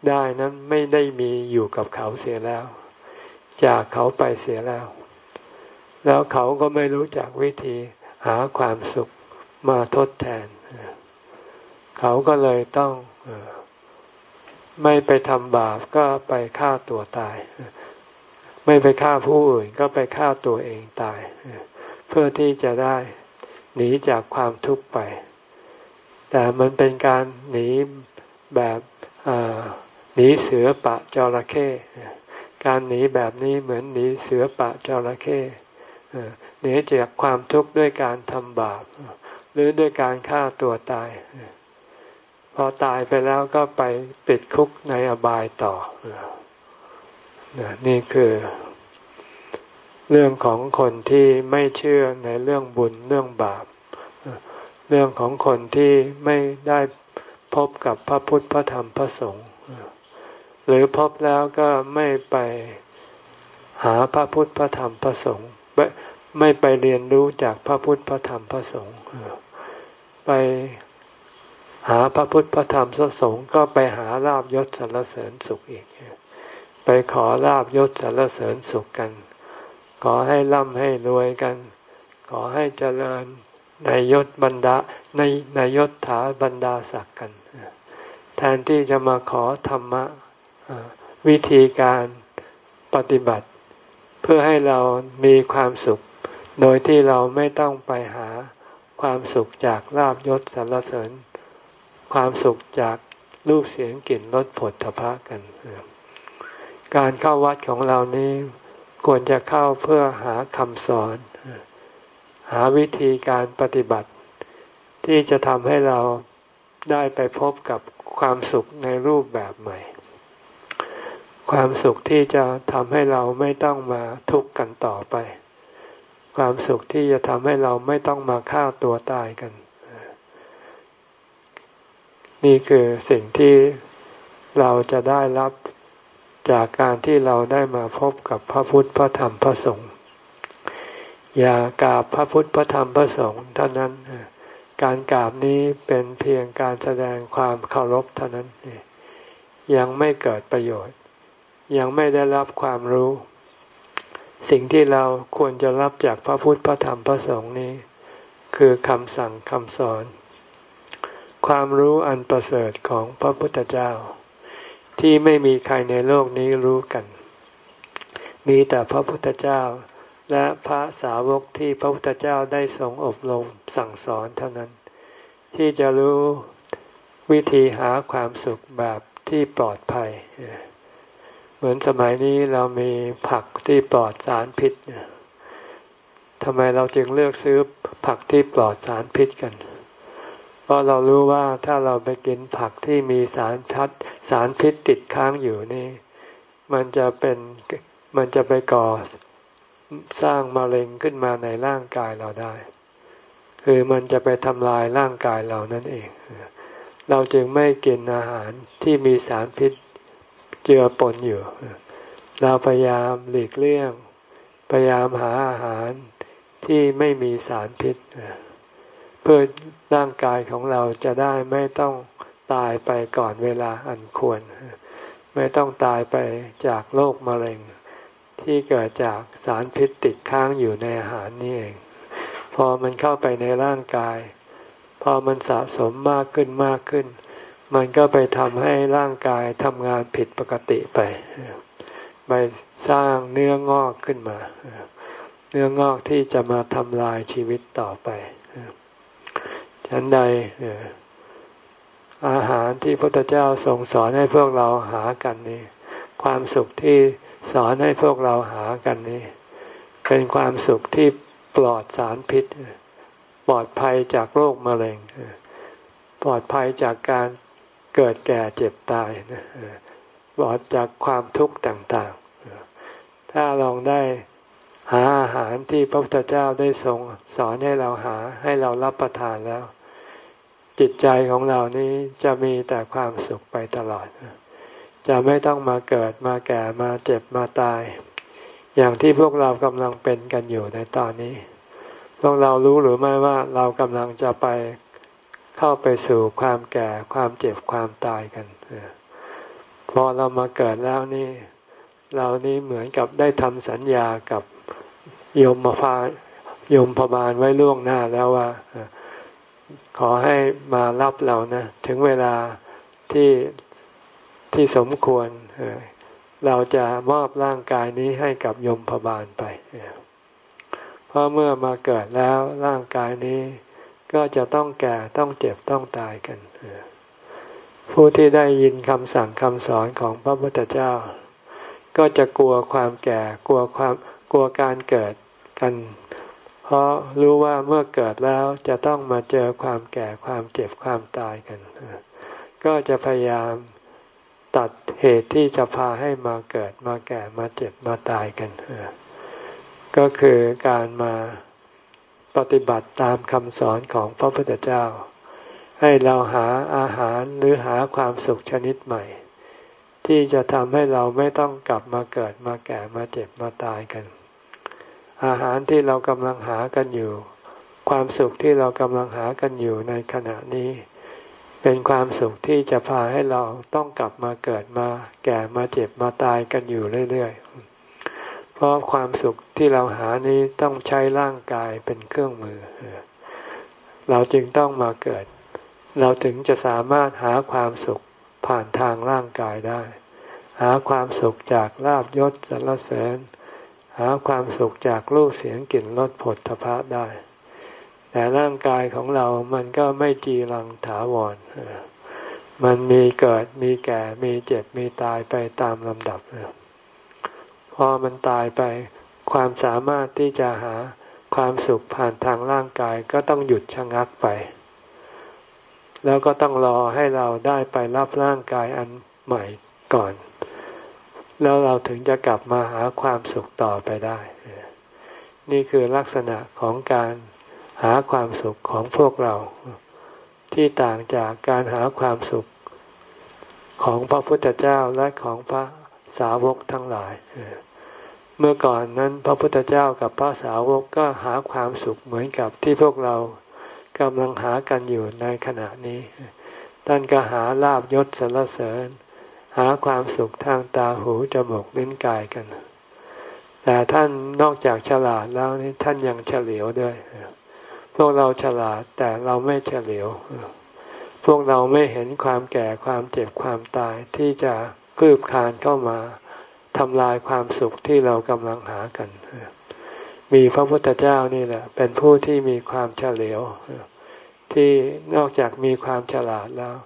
ได้นั้นไม่ได้มีอยู่กับเขาเสียแล้ว จากเขาไปเสียแล้ว แล้วเขาก็ไม่รู้จักวิธีหาความสุขมาทดแทน เขาก็เลยต้องไม่ไปทำบาปก็ไปฆ่าตัวตาย ไม่ไปฆ่าผู้อื่นก็ไปฆ่าตัวเองตาย เพื่อที่จะได้ หนีจากความทุกข์ไป แต่มันเป็นการหนีแบบหนีเสือปะจระเข้การหนีแบบนี้เหมือนหนีเสือปะจระเข้หนีจากความทุกข์ด้วยการทำบาป หรือด้วยการฆ่าตัวตาย พอตายไปแล้วก็ไปติดคุกในอบายต่อนี่คือ เรื่องของคนที่ไม่เชื่อในเรื่องบุญเรื่องบาป เรื่องของคนที่ไม่ได้พบกับพระพุทธพระธรรมพระสงฆ์หรือพบแล้วก็ไม่ไปหาพระพุทธพระธรรมพระสงฆ์ไม่ไปเรียนรู้จากพระพุทธพระธรรมพระสงฆ์ไปหาพระพุทธพระธรรมพระสงฆ์ก็ไปหาลาบยศสรรเสริญสุขอีก ไปขอลาบยศสรรเสริญสุขกัน ขอให้ร่ำให้รวยกัน ขอให้เจริญในยศบรรดาในในยศถาบรรดาศักดิ์กัน แทนที่จะมาขอธรรมะวิธีการปฏิบัติ เพื่อให้เรามีความสุข โดยที่เราไม่ต้องไปหาความสุขจากลาบยศสรรเสริญ ความสุขจากรูปเสียงกลิ่นรสผลทพะกัน การเข้าวัดของเรานี้ ควรจะเข้าเพื่อหาคำสอน หาวิธีการปฏิบัติ ที่จะทำให้เราได้ไปพบกับความสุขในรูปแบบใหม่ ความสุขที่จะทำให้เราไม่ต้องมาทุกข์กันต่อไป ความสุขที่จะทำให้เราไม่ต้องมาฆ่าตัวตายกัน นี่คือสิ่งที่เราจะได้รับ จากการที่เราได้มาพบกับพระพุทธพระธรรมพระสงฆ์อย่ากราบพระพุทธพระธรรมพระสงฆ์เท่านั้น การกราบนี้เป็นเพียงการแสดงความเคารพเท่านั้นยังไม่เกิดประโยชน์ ยังไม่ได้รับความรู้ สิ่งที่เราควรจะรับจากพระพุทธพระธรรมพระสงฆ์นี้ คือคำสั่งคำสอน ความรู้อันประเสริฐของพระพุทธเจ้า ที่ไม่มีใครในโลกนี้รู้กัน มีแต่พระพุทธเจ้า และพระสาวกที่พระพุทธเจ้าได้ทรงอบรมสั่งสอนเท่านั้น ที่จะรู้วิธีหาความสุขแบบที่ปลอดภัย เหมือนสมัยนี้เรามีผักที่ปลอดสารพิษทำไมเราจึงเลือกซื้อผักที่ปลอดสารพิษกันเเพราะเรารู้ว่าถ้าเราไปกินผักที่มีสารพัดสารพิษติดค้างอยู่นี่ มันจะเป็นมันจะไปก่อสร้างมะเร็งขึ้นมาในร่างกายเราได้ คือมันจะไปทำลายร่างกายเรานั่นเอง เราจึงไม่กินอาหารที่มีสารพิษเจือปนอยู่ เราพยายามหลีกเลี่ยง พยายามหาอาหารที่ไม่มีสารพิษเพื่อร่างกายของเราจะได้ไม่ต้องตายไปก่อนเวลาอันควร ไม่ต้องตายไปจากโรคมะเร็ง ที่เกิดจากสารพิษติดค้างอยู่ในอาหารนี่เอง พอมันเข้าไปในร่างกาย พอมันสะสมมากขึ้นมากขึ้น มันก็ไปทำให้ร่างกายทำงานผิดปกติไป ไปสร้างเนื้องอกขึ้นมา เนื้องอกที่จะมาทำลายชีวิตต่อไป ฉันใดอาหารที่พระพุทธเจ้าทรงสอนให้พวกเราหากันนี่ความสุขที่สอนให้พวกเราหากันนี่เป็นความสุขที่ปลอดสารพิษ ปลอดภัยจากโรคมะเร็ง ปลอดภัยจากการเกิดแก่เจ็บตายปลอดจากความทุกข์ต่างๆ ถ้าลองได้ หาอาหารที่พระพุทธเจ้าได้ทรงสอนให้เราหาให้เรารับประทานแล้ว จิตใจของเรานี้จะมีแต่ความสุขไปตลอด จะไม่ต้องมาเกิดมาแก่มาเจ็บมาตาย อย่างที่พวกเรากำลังเป็นกันอยู่ในตอนนี้ พวกเรารู้หรือไม่ว่าเรากำลังจะไปเข้าไปสู่ความแก่ความเจ็บความตายกันพอเรามาเกิดแล้วนี่ เรานี่เหมือนกับได้ทำสัญญากับ ยมมาพายมพบาลไว้ล่วงหน้าแล้วว่า ขอให้มารับเรานะ ถึงเวลาที่ที่สมควรเราจะมอบร่างกายนี้ให้กับยมพบาลไป เพราะเมื่อมาเกิดแล้วร่างกายนี้ก็จะต้องแก่ต้องเจ็บต้องตายกันผู้ที่ได้ยินคำสั่งคำสอนของพระพุทธเจ้า ก็จะกลัวความแก่กลัวความกลัวการเกิด กัน เพราะรู้ว่าเมื่อเกิดแล้วจะต้องมาเจอความแก่ความเจ็บความตายกัน ก็จะพยายามตัดเหตุที่จะพาให้มาเกิดมาแก่มาเจ็บมาตายกัน ก็คือการมาปฏิบัติตามคำสอนของพระพุทธเจ้า ให้เราหาอาหารหรือหาความสุขชนิดใหม่ ที่จะทำให้เราไม่ต้องกลับมาเกิดมาแก่มาเจ็บมาตายกัน อาหารที่เรากำลังหากันอยู่ ความสุขที่เรากำลังหากันอยู่ในขณะนี้ เป็นความสุขที่จะพาให้เราต้องกลับมาเกิดมา แก่มาเจ็บมาตายกันอยู่เรื่อยๆ เพราะความสุขที่เราหานี้ต้องใช้ร่างกายเป็นเครื่องมือ เราจึงต้องมาเกิด เราถึงจะสามารถหาความสุขผ่านทางร่างกายได้ หาความสุขจากลาบยศสรรเสริญ หาความสุขจากรูปเสียงกลิ่นรสผลทพะได้ แต่ร่างกายของเรามันก็ไม่จีรังถาวร มันมีเกิดมีแก่มีเจ็บมีตายไปตามลำดับ พอมันตายไปความสามารถที่จะหาความสุขผ่านทางร่างกายก็ต้องหยุดชะงักไป แล้วก็ต้องรอให้เราได้ไปรับร่างกายอันใหม่ก่อน แล้วเราถึงจะกลับมาหาความสุขต่อไปได้ นี่คือลักษณะของการหาความสุขของพวกเรา ที่ต่างจากการหาความสุขของพระพุทธเจ้าและของพระสาวกทั้งหลาย เมื่อก่อนนั้นพระพุทธเจ้ากับพระสาวกก็หาความสุขเหมือนกับที่พวกเรากำลังหากันอยู่ในขณะนี้ ท่านก็หาลาบยศสรรเสริญ หาความสุขทางตาหูจมูกลิ้นกายกัน แต่ท่านนอกจากฉลาดแล้วนี่ท่านยังเฉลียวด้วย พวกเราฉลาดแต่เราไม่เฉลียว พวกเราไม่เห็นความแก่ความเจ็บความตายที่จะคืบคานเข้ามาทำลายความสุขที่เรากำลังหากัน มีพระพุทธเจ้านี่แหละ เป็นผู้ที่มีความเฉลียว ที่นอกจากมีความฉลาดแล้ว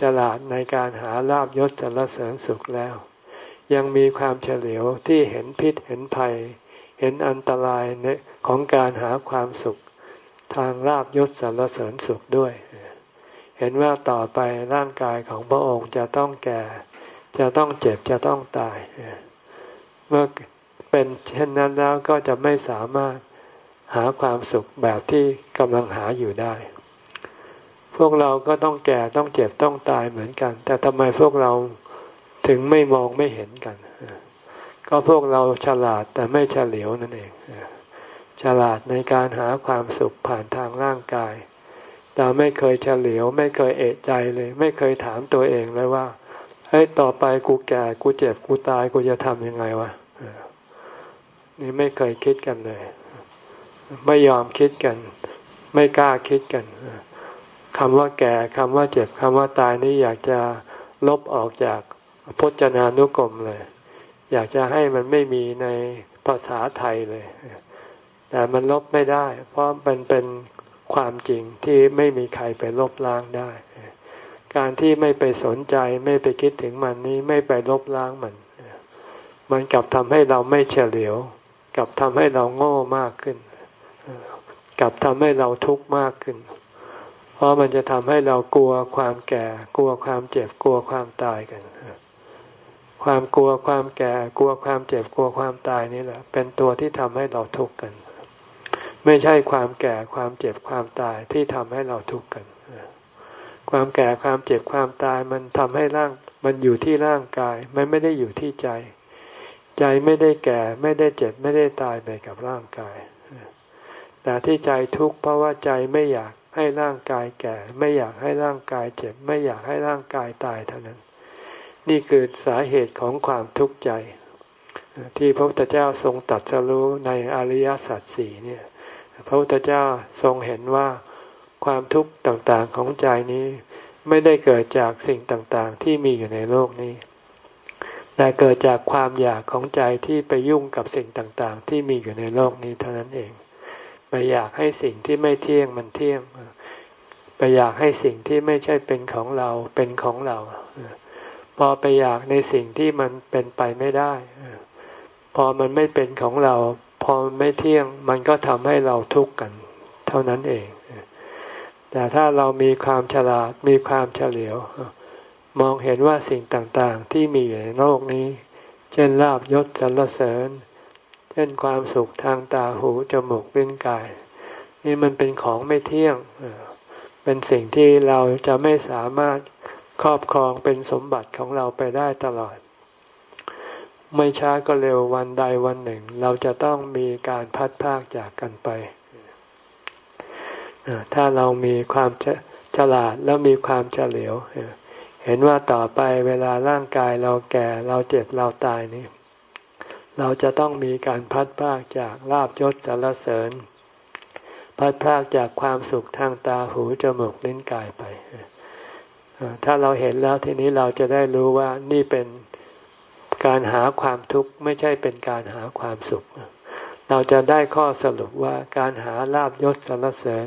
ฉลาดในการหาลาบยศจรรเสริญสุขแล้ว ยังมีความเฉลียวที่เห็นพิษเห็นภัย เห็นอันตรายของการหาความสุข ทางลาบยศสรรเสริญสุขด้วย เห็นว่าต่อไปร่างกายของพระองค์จะต้องแก่ จะต้องเจ็บจะต้องตาย เมื่อเป็นเช่นนั้นแล้วก็จะไม่สามารถหาความสุขแบบที่กำลังหาอยู่ได้ วกเราก็ต้องแก่ต้องเจ็บต้องตายเหมือนกัน แต่ทำไมพวกเราถึงไม่มองไม่เห็นกัน ก็พวกเราฉลาดแต่ไม่เฉลียวนั่นเอง ฉลาดในการหาความสุขผ่านทางร่างกาย แต่ไม่เคยเฉลียว ไม่เคยเอะใจเลย ไม่เคยถามตัวเองเลยว่าเฮ้ยต่อไปกูแก่กูเจ็บกูตายกูจะทำยังไงวะนี่ไม่เคยคิดกันเลย ไม่ยอมคิดกัน ไม่กล้าคิดกัน คำว่าแก่คำว่าเจ็บคำว่าตายนี่อยากจะลบออกจากพจนานุกรมเลย อยากจะให้มันไม่มีในภาษาไทยเลย แต่มันลบไม่ได้ เพราะมันเป็นความจริงที่ไม่มีใครไปลบล้างได้ การที่ไม่ไปสนใจไม่ไปคิดถึงมันนี้ไม่ไปลบล้างมัน มันกลับทำให้เราไม่เฉลียว กลับทำให้เราโง่มากขึ้น กลับทำให้เราทุกข์มากขึ้น เพราะมันจะทำให้เรากลัวความแก่ กลัวความเจ็บกลัวความตายกัน ความกลัวความแก่ กลัวความเจ็บกลัวความตายนี่แหละ เป็นตัวที่ทำให้เราทุกข์กัน ไม่ใช่ความแก่ความเจ็บความตายที่ทำให้เราทุกข์กัน ความแก่ความเจ็บความตายมันทำให้ร่างมันอยู่ที่ร่างกาย มันไม่ได้อยู่ที่ใจ ใจไม่ได้แก่ไม่ได้เจ็บไม่ได้ตายไปกับร่างกายแต่ที่ใจทุกข์เพราะว่าใจไม่อยาก ให้ร่างกายแก่ ไม่อยากให้ร่างกายเจ็บ ไม่อยากให้ร่างกายตายเท่านั้น นี่คือสาเหตุของความทุกข์ใจ ที่พระพุทธเจ้าทรงตัดสรู้ในอริยสัจสี่เนี่ยพระพุทธเจ้าทรงเห็นว่าความทุกข์ต่างๆของใจนี้ ไม่ได้เกิดจากสิ่งต่างๆ ที่มีอยู่ในโลกนี้ แต่เกิดจากความอยากของใจที่ไปยุ่งกับสิ่งต่างๆ ที่มีอยู่ในโลกนี้เท่านั้นเอง ไปอยากให้สิ่งที่ไม่เที่ยงมันเที่ยงไปอยากให้สิ่งที่ไม่ใช่เป็นของเราเป็นของเรา พอไปอยากในสิ่งที่มันเป็นไปไม่ได้พอมันไม่เป็นของเรา พอมันไม่เที่ยงมันก็ทำให้เราทุกข์กัน เท่านั้นเองแต่ถ้าเรามีความฉลาดมีความเฉลียว มองเห็นว่าสิ่งต่างๆที่มีอยู่ในโลกนี้ เช่นลาบยศสรรเสริญ ช่นความสุขทางตาหูจมูกลิ้นกาย นี่มันเป็นของไม่เที่ยง เป็นสิ่งที่เราจะไม่สามารถครอบครองเป็นสมบัติของเราไปได้ตลอด ไม่ช้าก็เร็ววันใดวันหนึ่ง เราจะต้องมีการพัดพากจากกันไป ถ้าเรามีความฉลาดแล้วมีความเฉลียว เห็นว่าต่อไปเวลาร่างกายเราแก่เราเจ็บเราตายนี่ เราจะต้องมีการพัดพากจากลาบยศสารเสริญ พัดพากจากความสุขทางตาหูจมูกลิ้นกายไป ถ้าเราเห็นแล้วทีนี้เราจะได้รู้ว่านี่เป็นการหาความทุกข์ไม่ใช่เป็นการหาความสุข เราจะได้ข้อสรุปว่าการหาลาบยศสรรเสริญ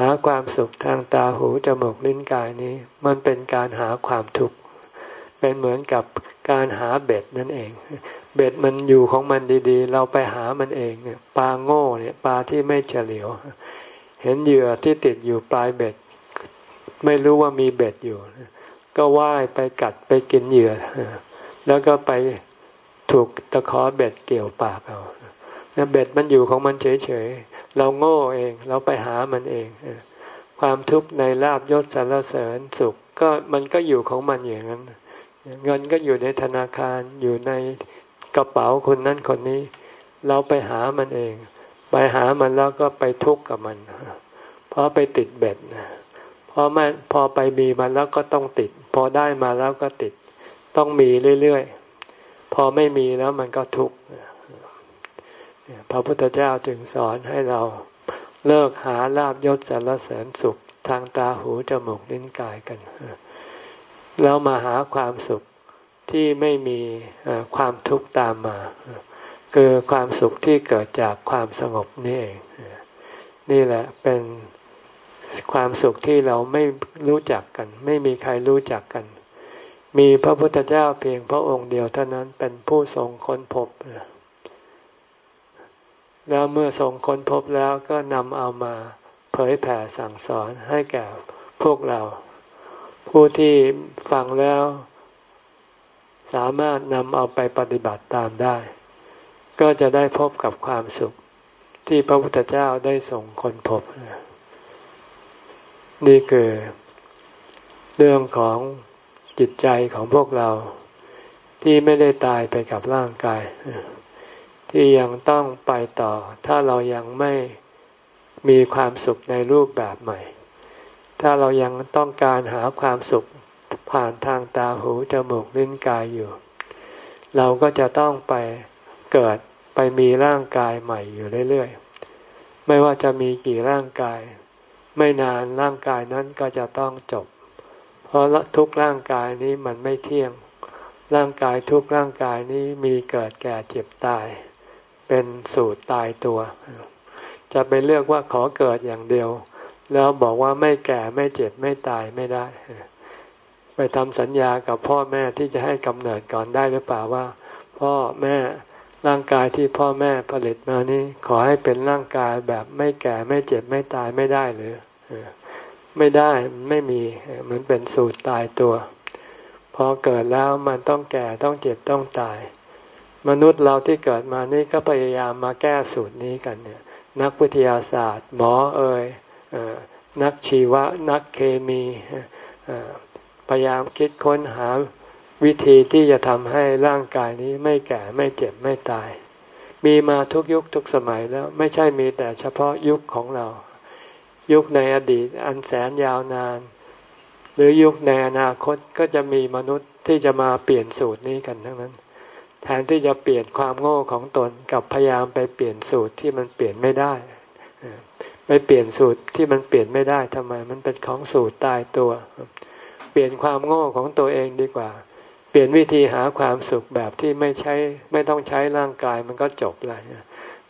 หาความสุขทางตาหูจมูกลิ้นกายนี้ มันเป็นการหาความทุกข์เป็นเหมือนกับการหาเบ็ดนั่นเอง เบ็ดมันอยู่ของมันดีๆ เราไปหามันเองเนี่ยปลาโง่เนี่ยปลาที่ไม่เฉลียว เห็นเหยื่อที่ติดอยู่ปลายเบ็ด ไม่รู้ว่ามีเบ็ดอยู่ ก็ว่ายไปกัดไปกินเหยื่อ แล้วก็ไปถูกตะขอเบ็ดเกี่ยวปากเอาเบ็ดมันอยู่ของมันเฉยๆ เราโง่เอง เราไปหามันเอง ความทุกข์ในลาบยศสารเสริญสุขก็มันก็อยู่ของมันอย่างนั้น เงินก็อยู่ในธนาคารอยู่ใน กระเป๋าคนนั้นคนนี้ เราไปหามันเอง ไปหามันแล้วก็ไปทุกข์กับมัน เพราะไปติดเบ็ดพอมาพอไปมีมันแล้วก็ต้องติด พอได้มาแล้วก็ติด ต้องมีเรื่อยๆ พอไม่มีแล้วมันก็ทุกข์พระพุทธเจ้าจึงสอนให้เราเลิกหาลาบยศสารเสริญสุขทางตาหูจมูกลิ้นกายกัน แล้วมาหาความสุข ที่ไม่มีความทุกข์ตามมา คือความสุขที่เกิดจากความสงบนี่เองนี่แหละเป็นความสุขที่เราไม่รู้จักกัน ไม่มีใครรู้จักกัน มีพระพุทธเจ้าเพียงพระองค์เดียวเท่านั้นเป็นผู้ทรงค้นพบ แล้วเมื่อทรงค้นพบแล้วก็นำเอามาเผยแผ่สั่งสอนให้แก่พวกเรา ผู้ที่ฟังแล้ว สามารถนำเอาไปปฏิบัติตามได้ ก็จะได้พบกับความสุขที่พระพุทธเจ้าได้ส่งคนพบ นี่คือ เรื่องของจิตใจของพวกเรา ที่ไม่ได้ตายไปกับร่างกาย ที่ยังต้องไปต่อ ถ้าเรายังไม่มีความสุขในรูปแบบใหม่ ถ้าเรายังต้องการหาความสุข ผ่านทางตาหูจมูกลิ้นกายอยู่ เราก็จะต้องไปเกิดไปมีร่างกายใหม่อยู่เรื่อยๆ ไม่ว่าจะมีกี่ร่างกาย ไม่นานร่างกายนั้นก็จะต้องจบ เพราะทุกร่างกายนี้มันไม่เที่ยง ร่างกายทุกร่างกายนี้มีเกิดแก่เจ็บตาย เป็นสูตรตายตัว จะไปเลือกว่าขอเกิดอย่างเดียว แล้วบอกว่าไม่แก่ไม่เจ็บไม่ตายไม่ได้ ไปทำสัญญากับพ่อแม่ที่จะให้กำเนิดก่อนได้หรือเปล่าว่า พ่อแม่ร่างกายที่พ่อแม่ผลิตมานี้ ขอให้เป็นร่างกายแบบไม่แก่ไม่เจ็บไม่ตายไม่ได้หรือไม่ได้ไม่มีมันเป็นสูตรตายตัว พอเกิดแล้วมันต้องแก่ต้องเจ็บต้องตาย มนุษย์เราที่เกิดมานี่ก็พยายามมาแก้สูตรนี้กันเนี่ย นักวิทยาศาสตร์ หมอเอ่ยนักชีวะ นักเคมี พยายามคิดค้นหาวิธีที่จะทำให้ร่างกายนี้ไม่แก่ไม่เจ็บไม่ตาย มีมาทุกยุคทุกสมัยแล้วไม่ใช่มีแต่เฉพาะยุคของเรา ยุคในอดีตอันแสนยาวนาน หรือยุคในอนาคตก็จะมีมนุษย์ที่จะมาเปลี่ยนสูตรนี้กันทั้งนั้น แทนที่จะเปลี่ยนความโง่ของตนกับพยายามไปเปลี่ยนสูตรที่มันเปลี่ยนไม่ได้ไปเปลี่ยนสูตรที่มันเปลี่ยนไม่ได้ทำไม มันเป็นของสูตรตายตัว เปลี่ยนความโง่ของตัวเองดีกว่า เปลี่ยนวิธีหาความสุขแบบที่ไม่ใช้ไม่ต้องใช้ร่างกายมันก็จบเลย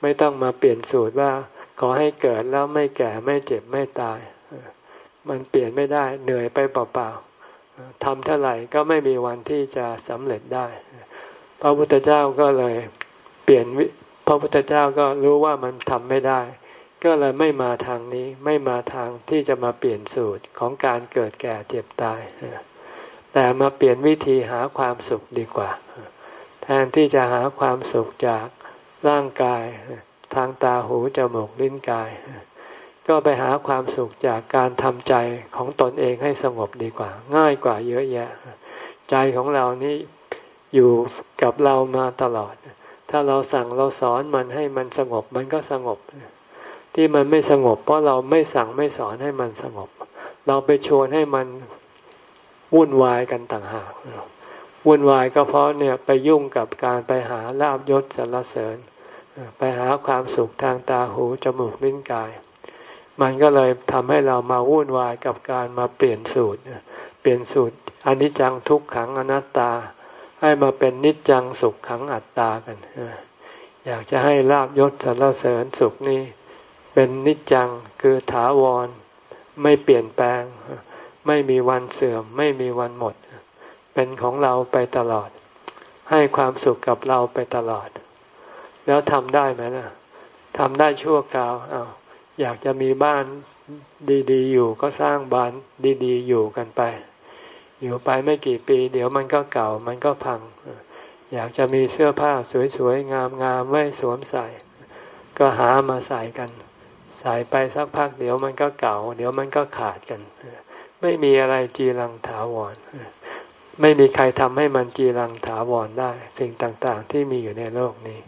ไม่ต้องมาเปลี่ยนสูตรว่าขอให้เกิดแล้วไม่แก่ไม่เจ็บไม่ตาย มันเปลี่ยนไม่ได้เหนื่อยไปเปล่าๆทำเท่าไหร่ก็ไม่มีวันที่จะสำเร็จได้ พระพุทธเจ้าก็เลยเปลี่ยนพระพุทธเจ้าก็รู้ว่ามันทำไม่ได้ ก็เลยไม่มาทางนี้ไม่มาทางที่จะมาเปลี่ยนสูตรของการเกิดแก่เจ็บตาย แต่มาเปลี่ยนวิธีหาความสุขดีกว่า แทนที่จะหาความสุขจากร่างกายทางตาหูจมูกลิ้นกาย ก็ไปหาความสุขจากการทำใจของตนเองให้สงบดีกว่า ง่ายกว่าเยอะแยะ ใจของเรานี้อยู่กับเรามาตลอด ถ้าเราสั่งเราสอนมันให้มันสงบมันก็สงบ ที่มันไม่สงบ เพราะเราไม่สั่งไม่สอนให้มันสงบ เราไปชวนให้มันวุ่นวายกันต่างหากวุ่นวายก็เพราะเนี่ยไปยุ่งกับการไปหาลาบยศสรรเสริญ ไปหาความสุขทางตาหูจมูกลิ้นกาย มันก็เลยทำให้เรามาวุ่นวายกับการมาเปลี่ยนสูตร เปลี่ยนสูตรอนิจจังทุกขังอนัตตา ให้มาเป็นนิจจังสุขขังอัตตากัน อยากจะให้ลาบยศสรรเสริญสุขนี้ เป็นนิจจังคือถาวร ไม่เปลี่ยนแปลง ไม่มีวันเสื่อม ไม่มีวันหมด เป็นของเราไปตลอด ให้ความสุขกับเราไปตลอด แล้วทำได้ไหมล่ะทำได้ชั่วคราวอา้าวอยากจะมีบ้านดีๆ อยู่ก็สร้างบ้านดีๆ อยู่กันไป อยู่ไปไม่กี่ปี เดี๋ยวมันก็เก่ามันก็พัง อยากจะมีเสื้อผ้าสวยๆ งามๆไว้สวมใส่ ก็หามาใส่กัน ใส่ไปสักพักเดี๋ยวมันก็เก่า เดี๋ยวมันก็ขาดกัน ไม่มีอะไรจีรังถาวร ไม่มีใครทำให้มันจีรังถาวรได้ สิ่งต่างๆ ที่มีอยู่ในโลกนี้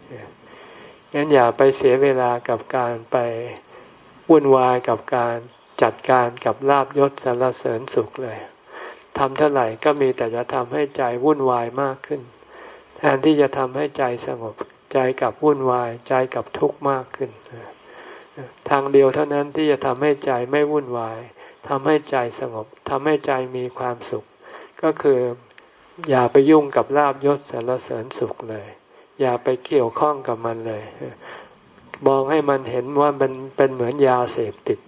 งั้นอย่าไปเสียเวลากับการไปวุ่นวายกับการจัดการกับลาบยศสรรเสริญสุขเลยทำเท่าไหร่ก็มีแต่จะทำให้ใจวุ่นวายมากขึ้น แทนที่จะทำให้ใจสงบใจกับวุ่นวายใจกับทุกข์มากขึ้น ทางเดียวเท่านั้นที่จะทำให้ใจไม่วุ่นวายทำให้ใจสงบทำให้ใจมีความสุข ก็คืออย่าไปยุ่งกับลาบยศสารเสริญสุขเลย อย่าไปเกี่ยวข้องกับมันเลย มองให้มันเห็นว่ามันเป็นเหมือนยาเสพติด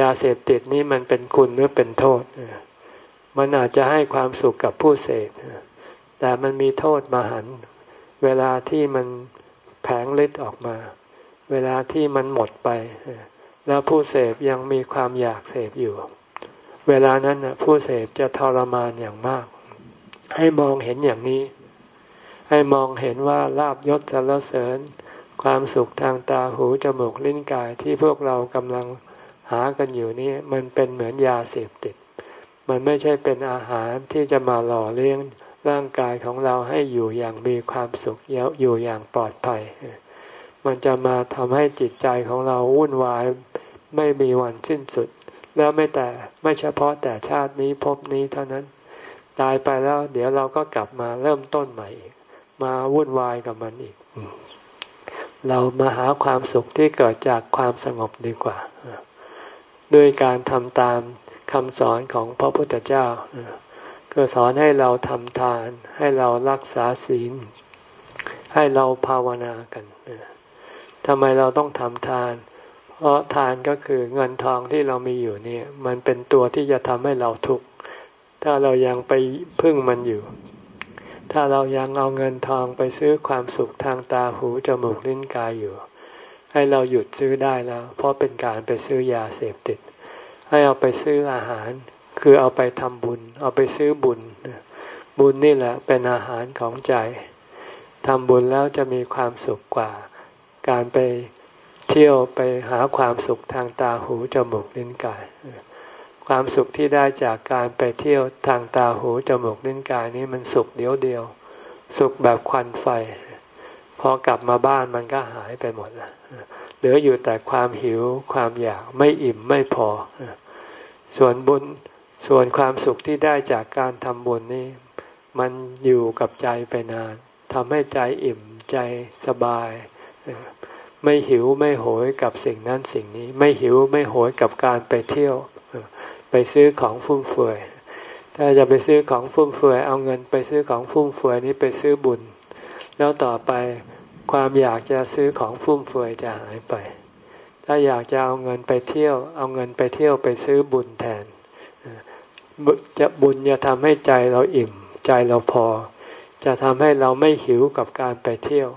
ยาเสพติดนี้มันเป็นคุณหรือเป็นโทษ มันอาจจะให้ความสุขกับผู้เสพแต่มันมีโทษมหัน เวลาที่มันแผงฤทธิ์ออกมา เวลาที่มันหมดไป แล้วผู้เสพยังมีความอยากเสพอยู่ เวลานั้นผู้เสพจะทรมานอย่างมาก ให้มองเห็นอย่างนี้ ให้มองเห็นว่าลาบยศสรรเสริญ ความสุขทางตาหูจมูกลิ้นกายที่พวกเรากำลังหากันอยู่นี้มันเป็นเหมือนยาเสพติด มันไม่ใช่เป็นอาหารที่จะมาหล่อเลี้ยงร่างกายของเราให้อยู่อย่างมีความสุขอยู่อย่างปลอดภัย มันจะมาทำให้จิตใจของเราวุ่นวายไม่มีวันสิ้นสุด แล้วไม่แต่ไม่เฉพาะแต่ชาตินี้พบนี้เท่านั้น ตายไปแล้ว เดี๋ยวเราก็กลับมาเริ่มต้นใหม่อีกมาวุ่นวายกับมันอีก เรามาหาความสุขที่เกิดจากความสงบดีกว่า ด้วยการทำตามคำสอนของพระพุทธเจ้าก็สอนให้เราทำทาน ให้เรารักษาศีล ให้เราภาวนากัน ทำไมเราต้องทำทาน เพราะทานก็คือเงินทองที่เรามีอยู่เนี่ย มันเป็นตัวที่จะทำให้เราทุกข์ถ้าเรายังไปพึ่งมันอยู่ ถ้าเรายังเอาเงินทองไปซื้อความสุขทางตาหูจมูกลิ้นกายอยู่ ให้เราหยุดซื้อได้แล้ว เพราะเป็นการไปซื้อยาเสพติด ให้เอาไปซื้ออาหาร คือเอาไปทำบุญ เอาไปซื้อบุญ บุญนี่แหละเป็นอาหารของใจทำบุญแล้วจะมีความสุขกว่า การไปเที่ยวไปหาความสุขทางตาหูจมูกลิ้นกาย ความสุขที่ได้จากการไปเที่ยวทางตาหูจมูกลิ้นกายนี้มันสุขเดียวเดียว สุขแบบควันไฟ พอกลับมาบ้านมันก็หายไปหมดล้วเหลืออยู่แต่ความหิวความอยากไม่อิ่มไม่พอ ส่วนบุญส่วนความสุขที่ได้จากการทำบุญนี้ มันอยู่กับใจไปนานทำให้ใจอิ่มใจสบาย ไม่หิวไม่โหยกับสิ่งนั้นสิ่งนี้ ไม่หิวไม่โหยกับการไปเที่ยว ไปซื้อของฟุ่มเฟือยถ้าจะไปซื้อของฟุ่มเฟือยเอาเงินไปซื้อของฟุ่มเฟือยนี้ไปซื้อบุญ แล้วต่อไปความอยากจะซื้อของฟุ่มเฟือยจะหายไป ถ้าอยากจะเอาเงินไปเที่ยว เอาเงินไปเที่ยวไปซื้อบุญแทนจะบุญจะทำให้ใจเราอิ่ม ใจเราพอ จะทำให้เราไม่หิวกับการไปเที่ยว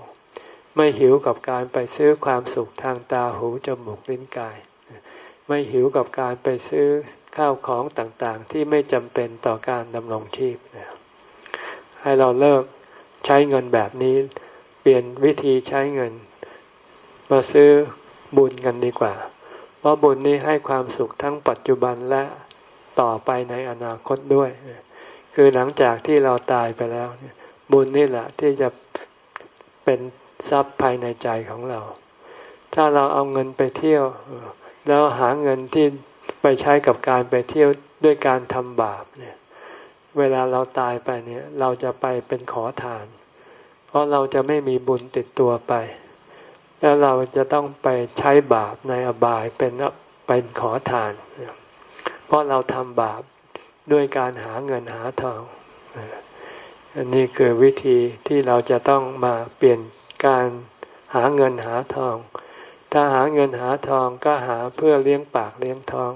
ไม่หิวกับการไปซื้อความสุขทางตาหูจมูกลิ้นกาย ไม่หิวกับการไปซื้อข้าวของต่างๆ ที่ไม่จำเป็นต่อการดำรงชีพให้เราเลิกใช้เงินแบบนี้ เปลี่ยนวิธีใช้เงิน มาซื้อบุญกันดีกว่า เพราะบุญนี้ให้ความสุขทั้งปัจจุบันและต่อไปในอนาคตด้วย คือหลังจากที่เราตายไปแล้ว บุญนี่แหละที่จะเป็น ทรัพย์ภายในใจของเรา ถ้าเราเอาเงินไปเที่ยว แล้วหาเงินที่ไปใช้กับการไปเที่ยวด้วยการทำบาปเนี่ย เวลาเราตายไปเนี่ย เราจะไปเป็นขอทาน เพราะเราจะไม่มีบุญติดตัวไป แล้วเราจะต้องไปใช้บาปในอบายเป็นเป็นขอทาน เพราะเราทำบาปด้วยการหาเงินหาทองอันนี้คือวิธีที่เราจะต้องมาเปลี่ยน การหาเงินหาทอง ถ้าหาเงินหาทองก็หาเพื่อเลี้ยงปากเลี้ยงท้อง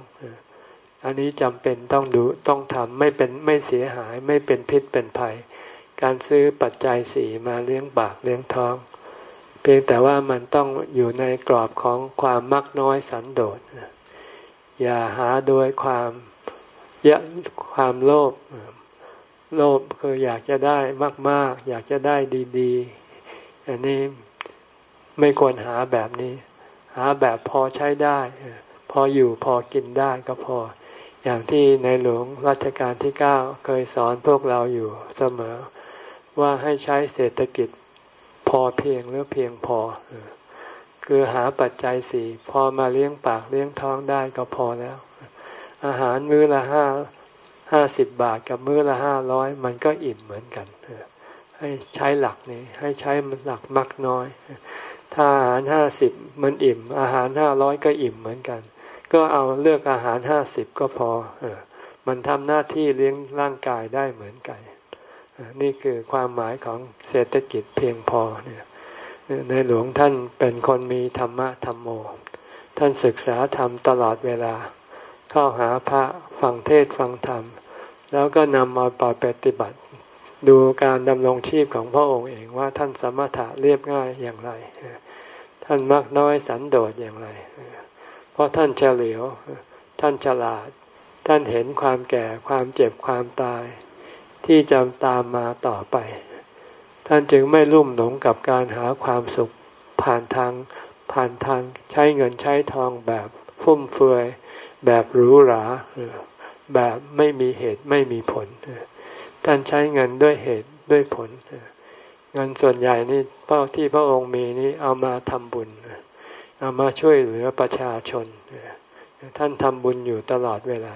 อันนี้จำเป็นต้องดูต้องทำไม่เป็นไม่เสียหายไม่เป็นพิษเป็นภัย การซื้อปัจจัยสี่มาเลี้ยงปากเลี้ยงท้อง เพียงแต่ว่ามันต้องอยู่ในกรอบของความมักน้อยสันโดษอย่าหาโดยความยะความโลภโลภคืออยากจะได้มาก ๆ อยากจะได้ดี ๆ อันนี้ไม่ควรหาแบบนี้ หาแบบพอใช้ได้ พออยู่พอกินได้ก็พอ อย่างที่ในหลวงรัชกาลที่เก้าเคยสอนพวกเราอยู่เสมอ ว่าให้ใช้เศรษฐกิจพอเพียงหรือเพียงพอ คือหาปัจจัยสี่พอมาเลี้ยงปากเลี้ยงท้องได้ก็พอแล้ว อาหารมื้อละห้าห้าสิบบาทกับมื้อละห้าร้อยมันก็อิ่มเหมือนกัน ให้ใช้หลักนี้ ให้ใช้มันหลักมักน้อย ถ้าอาหารห้าสิบมันอิ่ม อาหารห้าร้อยก็อิ่มเหมือนกัน ก็เอาเลือกอาหารห้าสิบก็พอเออมันทำหน้าที่เลี้ยงร่างกายได้เหมือนกันนี่คือความหมายของเศรษฐกิจเพียงพอเนี่ยในหลวงท่านเป็นคนมีธรรมะธรรมโม ท่านศึกษาธรรมตลอดเวลา เข้าหาพระฟังเทศฟังธรรม แล้วก็นำมาปฏิบัติ ดูการดำรงชีพของพระองค์เองว่าท่านสมถะเรียบง่ายอย่างไร ท่านมักน้อยสันโดษอย่างไร เพราะท่านเฉลียว ท่านฉลาด ท่านเห็นความแก่ความเจ็บความตาย ที่จะตามมาต่อไป ท่านจึงไม่ลุ่มหลงกับการหาความสุขผ่านทางผ่านทางใช้เงินใช้ทองแบบฟุ่มเฟือยแบบหรูหราแบบไม่มีเหตุไม่มีผล ท่านใช้เงินด้วยเหตุด้วยผล เงินส่วนใหญ่นี่เป้าที่พระองค์มีนี้เอามาทำบุญ เอามาช่วยเหลือประชาชน ท่านทำบุญอยู่ตลอดเวลา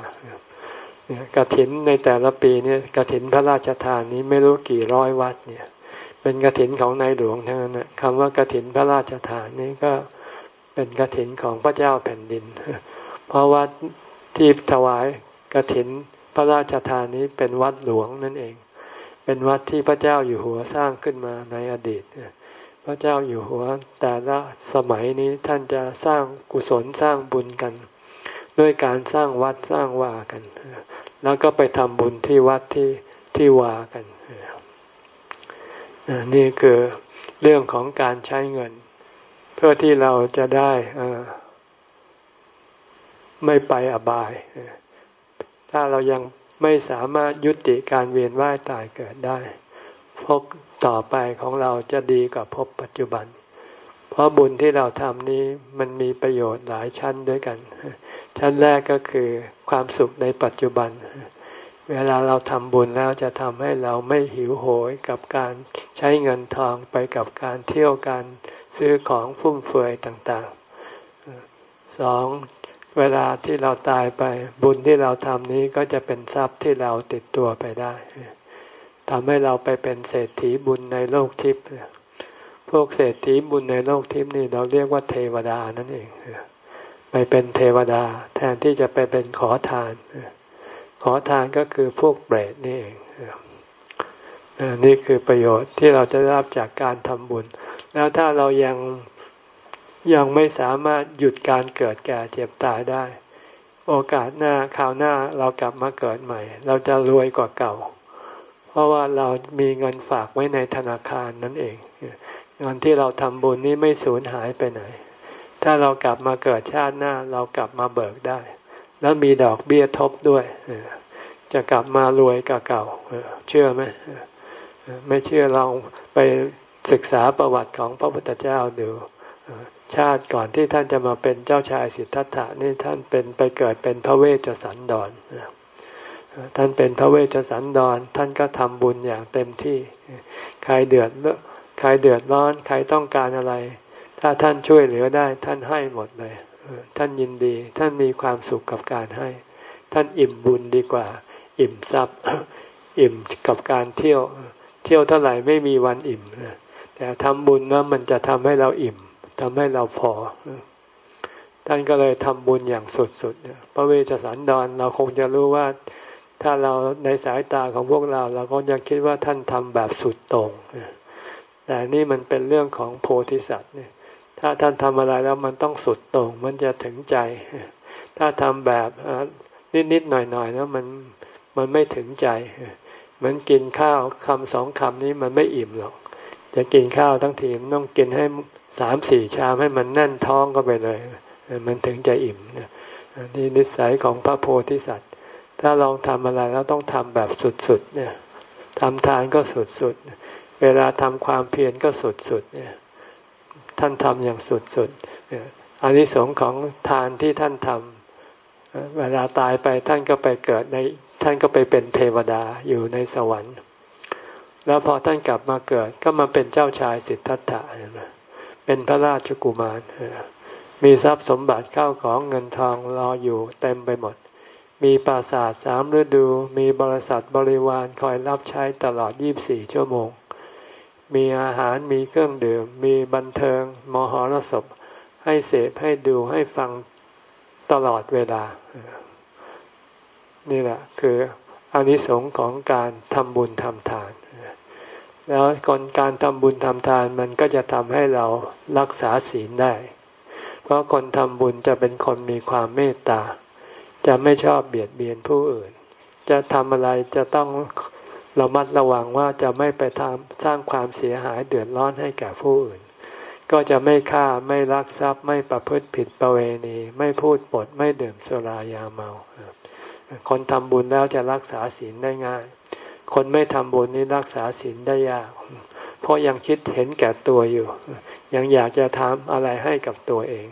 กระถินในแต่ละปีเนี่ยกระถินพระราชทานนี้ไม่รู้กี่ร้อยวัดเนี่ย เป็นกระถินของนายหลวงทั้งนั้นคำว่ากระถินพระราชทานนี้ก็เป็นกระถินของพระเจ้าแผ่นดิน เพราะวัดที่ถวายกระถิน ระราชทานนี้เป็นวัดหลวงนั่นเอง เป็นวัดที่พระเจ้าอยู่หัวสร้างขึ้นมาในอดีต พระเจ้าอยู่หัวแต่ละสมัยนี้ท่านจะสร้างกุศลสร้างบุญกัน ด้วยการสร้างวัดสร้างวากัน แล้วก็ไปทำบุญที่วัดที่ที่วากัน นี่คือเรื่องของการใช้เงิน เพื่อที่เราจะได้ไม่ไปอบาย ถ้าเรายังไม่สามารถยุติการเวียนว่ายตายเกิดได้พบต่อไปของเราจะดีกว่าพบปัจจุบัน เพราะบุญที่เราทำนี้มันมีประโยชน์หลายชั้นด้วยกัน ชั้นแรกก็คือความสุขในปัจจุบัน เวลาเราทำบุญแล้วจะทำให้เราไม่หิวโหยกับการใช้เงินทองไปกับการเที่ยวการซื้อของฟุ่มเฟือยต่างๆสอง เวลาที่เราตายไปบุญที่เราทำนี้ก็จะเป็นทรัพย์ที่เราติดตัวไปได้ทำให้เราไปเป็นเศรษฐีบุญในโลกทิพย์พวกเศรษฐีบุญในโลกทิพย์นี่เราเรียกว่าเทวดานั่นเองไปเป็นเทวดาแทนที่จะไปเป็นขอทาน ขอทานก็คือพวกเปรตนี่เองนี่คือประโยชน์ที่เราจะรับจากการทำบุญ แล้วถ้าเรายัง ยังไม่สามารถหยุดการเกิดแก่เจ็บตายได้ โอกาสหน้าคราวหน้าเรากลับมาเกิดใหม่ เราจะรวยกว่าเก่า เพราะว่าเรามีเงินฝากไว้ในธนาคารนั่นเอง เงินที่เราทำบุญนี้ไม่สูญหายไปไหน ถ้าเรากลับมาเกิดชาติหน้าเรากลับมาเบิกได้ แล้วมีดอกเบี้ยทบด้วย จะกลับมารวยกว่าเก่า เชื่อไหมไม่เชื่อลองไปศึกษาประวัติของพระพุทธเจ้าดู ชาติก่อนที่ท่านจะมาเป็นเจ้าชายสิทธัตถะนี่ท่านเป็นไปเกิดเป็นพระเวชสันดรท่านเป็นพระเวชสันดร ท่านก็ทำบุญอย่างเต็มที่ ใครเดือดใครเดือดร้อน ใครต้องการอะไร ถ้าท่านช่วยเหลือได้ ท่านให้หมดเลย ท่านยินดี ท่านมีความสุขกับการให้ ท่านอิ่มบุญดีกว่า อิ่มทรัพย์ อิ่มกับการเที่ยว เที่ยวเท่าไหร่ไม่มีวันอิ่มแต่ทำบุญนะมันจะทำให้เราอิ่ม ทำให้เราพอ ท่านก็เลยทำบุญอย่างสุดๆพระเวชสันดรเราคงจะรู้ว่า ถ้าเราในสายตาของพวกเรา เราก็ยังคิดว่าท่านทำแบบสุดตรงแต่นี่มันเป็นเรื่องของโพธิสัตว์เนี่ยถ้าท่านทำอะไรแล้วมันต้องสุดตรง มันจะถึงใจ ถ้าทำแบบนิดๆหน่อยๆแล้วมันมันไม่ถึงใจเหมือนกินข้าวคำสองคำนี้มันไม่อิ่มหรอก จะกินข้าวทั้งทีมันต้องกินให้ สามสี่ชามให้มันแน่นท้องก็ไปเลย มันถึงจะอิ่มนี่นิสัยของพระโพธิสัตว์ ถ้าลองทำอะไรแล้วต้องทำแบบสุดๆเนี่ยทำทานก็สุดๆ เวลาทำความเพียรก็สุดๆเนี่ยท่านทำอย่างสุดๆอันนี้สงของทานที่ท่านทำเวลาตายไปท่านก็ไปเกิดในท่านก็ไปเป็นเทวดาอยู่ในสวรรค์ แล้วพอท่านกลับมาเกิดก็มาเป็นเจ้าชายสิทธัตถะเป็นพระราชกุมารมีทรัพย์สมบัติเข้าของเงินทองรออยู่เต็มไปหมด มีปราสาทสามฤดู มีบริษัทบริวารคอยรับใช้ตลอดยี่บสี่ชั่วโมง มีอาหารมีเครื่องดื่ม มีบันเทิง มหรสพ ให้เสพให้ดูให้ฟังตลอดเวลา นี่แหละคืออานิสงส์ของการทำบุญทำทาน แล้วคนการทำบุญทำทานมันก็จะทำให้เรารักษาศีลได้ เพราะคนทำบุญจะเป็นคนมีความเมตตา จะไม่ชอบเบียดเบียนผู้อื่น จะทำอะไรจะต้องรามัดระวังว่าจะไม่ไปทำสร้างความเสียหายเดือดร้อนให้แก่ผู้อื่น ก็จะไม่ฆ่าไม่ลักทรัพย์ ไม่ประพฤติผิดประเวณี ไม่พูดปดไม่ดื่มสุรายาเมา คนทำบุญแล้วจะรักษาศีลได้ง่าย คนไม่ทำบุญนี้รักษาศีลได้ยาก เพราะยังคิดเห็นแก่ตัวอยู่ ยังอยากจะทำอะไรให้กับตัวเอง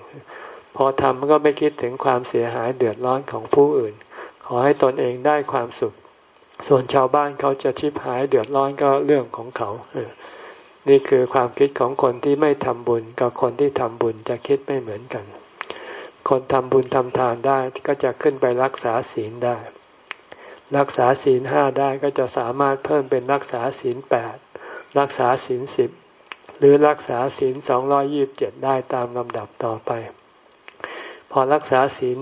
พอทำก็ไม่คิดถึงความเสียหายเดือดร้อนของผู้อื่น ขอให้ตนเองได้ความสุข ส่วนชาวบ้านเขาจะชิบหายเดือดร้อนก็เรื่องของเขา นี่คือความคิดของคนที่ไม่ทำบุญ กับคนที่ทำบุญจะคิดไม่เหมือนกัน คนทำบุญทำทานได้ก็จะขึ้นไปรักษาศีลได้ รักษาศีลห้าได้ก็จะสามารถเพิ่มเป็นรักษาศีลแปดรักษาศีลสิบหรือรักษาศีลสองร้อยี่บเจ็ดได้ตามลำดับต่อไป พอรักษาศีล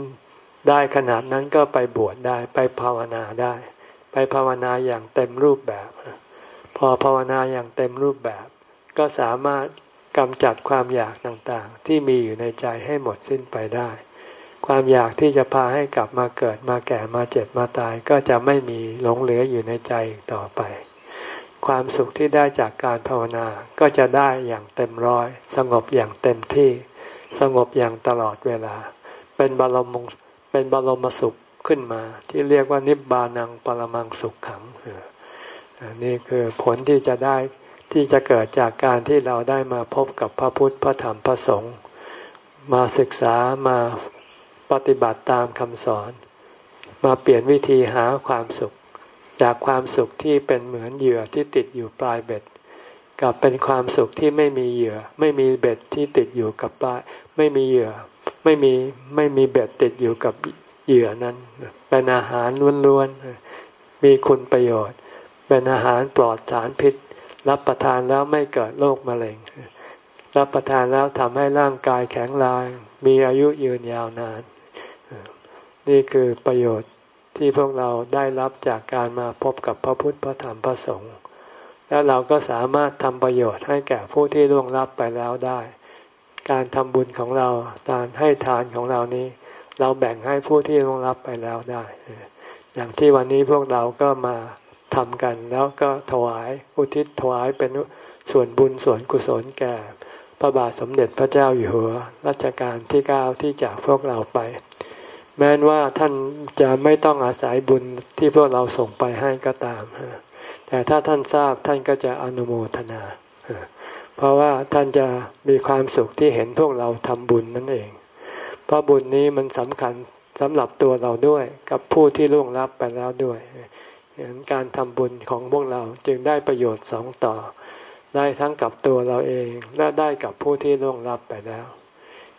ได้ขนาดนั้นก็ไปบวชได้ไปภาวนาได้ ไปภาวนาอย่างเต็มรูปแบบ พอภาวนาอย่างเต็มรูปแบบ ก็สามารถกำจัดความอยากต่างๆ ที่มีอยู่ในใจให้หมดสิ้นไปได้ ความอยากที่จะพาให้กลับมาเกิดมาแก่มาเจ็บมาตายก็จะไม่มีหลงเหลืออยู่ในใจต่อไป ความสุขที่ได้จากการภาวนาก็จะได้อย่างเต็มร้อย สงบอย่างเต็มที่ สงบอย่างตลอดเวลา เป็นบรมเป็นบรมสุขขึ้นมา ที่เรียกว่านิบานังปรมังสุขขังนี่คือผลที่จะได้ที่จะเกิดจากการที่เราได้มาพบกับพระพุทธพระธรรมพระสงฆ์มาศึกษามา ปฏิบัติตามคำสอน มาเปลี่ยนวิธีหาความสุข จากความสุขที่เป็นเหมือนเหยื่อที่ติดอยู่ปลายเบ็ดกลับเป็นความสุขที่ไม่มีเหยื่อ ไม่มีเบ็ดที่ติดอยู่กับปลาย ไม่มีเหยื่อ ไม่มีไม่มีเบ็ดติดอยู่กับเหยื่อนั้น เป็นอาหารล้วนๆ มีคุณประโยชน์ เป็นอาหารปลอดสารพิษ รับประทานแล้วไม่เกิดโรคมะเร็ง รับประทานแล้วทำให้ร่างกายแข็งแรงมีอายุยืนยาวนาน นี่คือประโยชน์ที่พวกเราได้รับจากการมาพบกับพระพุทธพระธรรมพระสงฆ์แล้วเราก็สามารถทำประโยชน์ให้แก่ผู้ที่ล่วงลับไปแล้วได้ การทำบุญของเราการให้ทานของเรานี้ เราแบ่งให้ผู้ที่ร่วงรับไปแล้วได้ อย่างที่วันนี้พวกเราก็มาทำกันแล้วก็ถวายอุทิศถวายเป็นส่วนบุญส่วนกุศลแก่ พระบาทสมเด็จพระเจ้าอยู่หัวรัชกาลที่เก้าที่จากพวกเราไป แม้นว่าท่านจะไม่ต้องอาศัยบุญที่พวกเราส่งไปให้ก็ตาม แต่ถ้าท่านทราบท่านก็จะอนุโมทนา เพราะว่าท่านจะมีความสุขที่เห็นพวกเราทำบุญนั่นเอง เพราะบุญนี้มันสำคัญสำหรับตัวเราด้วยกับผู้ที่ล่วงลับไปแล้วด้วยเห็นการทำบุญของพวกเราจึงได้ประโยชน์สองต่อ ได้ทั้งกับตัวเราเองและได้กับผู้ที่ล่วงลับไปแล้ว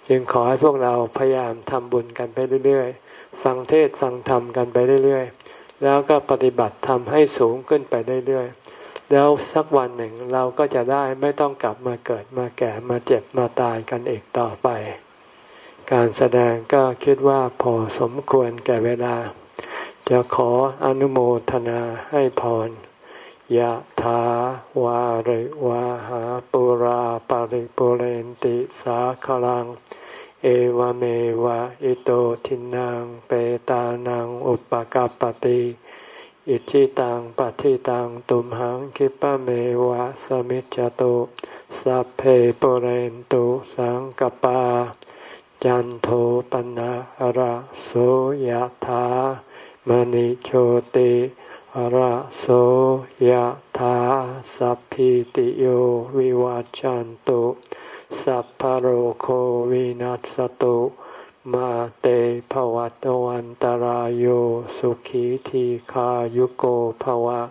จึงขอให้พวกเราพยายามทำบุญกันไปเรื่อยๆ ฟังเทศฟังธรรมกันไปเรื่อยๆ แล้วก็ปฏิบัติทำให้สูงขึ้นไปเรื่อยๆ แล้วสักวันหนึ่งเราก็จะได้ไม่ต้องกลับมาเกิดมาแก่มาเจ็บมาตายกันอีกต่อไป การแสดงก็คิดว่าพอสมควรแก่เวลา จะขออนุโมทนาให้พร ยะถาวาริวาหาปุราปาริปุเรนติสาคลัง เอวเมวะอิโตทินังเปตานังอุปกาปติอิชิตังปฏิตังตุมหังคิปะเมวะสมิจจตุสัพเพปุเรนตุสังกปา จันโทปนะระโสยะถามณิโชติ ระโสยธาสัพพิติโยวิวัจจันตุ สัพพโรโควินัสตุ มาเตภวัตวันตารโยสุขีทีขายุโกภวะ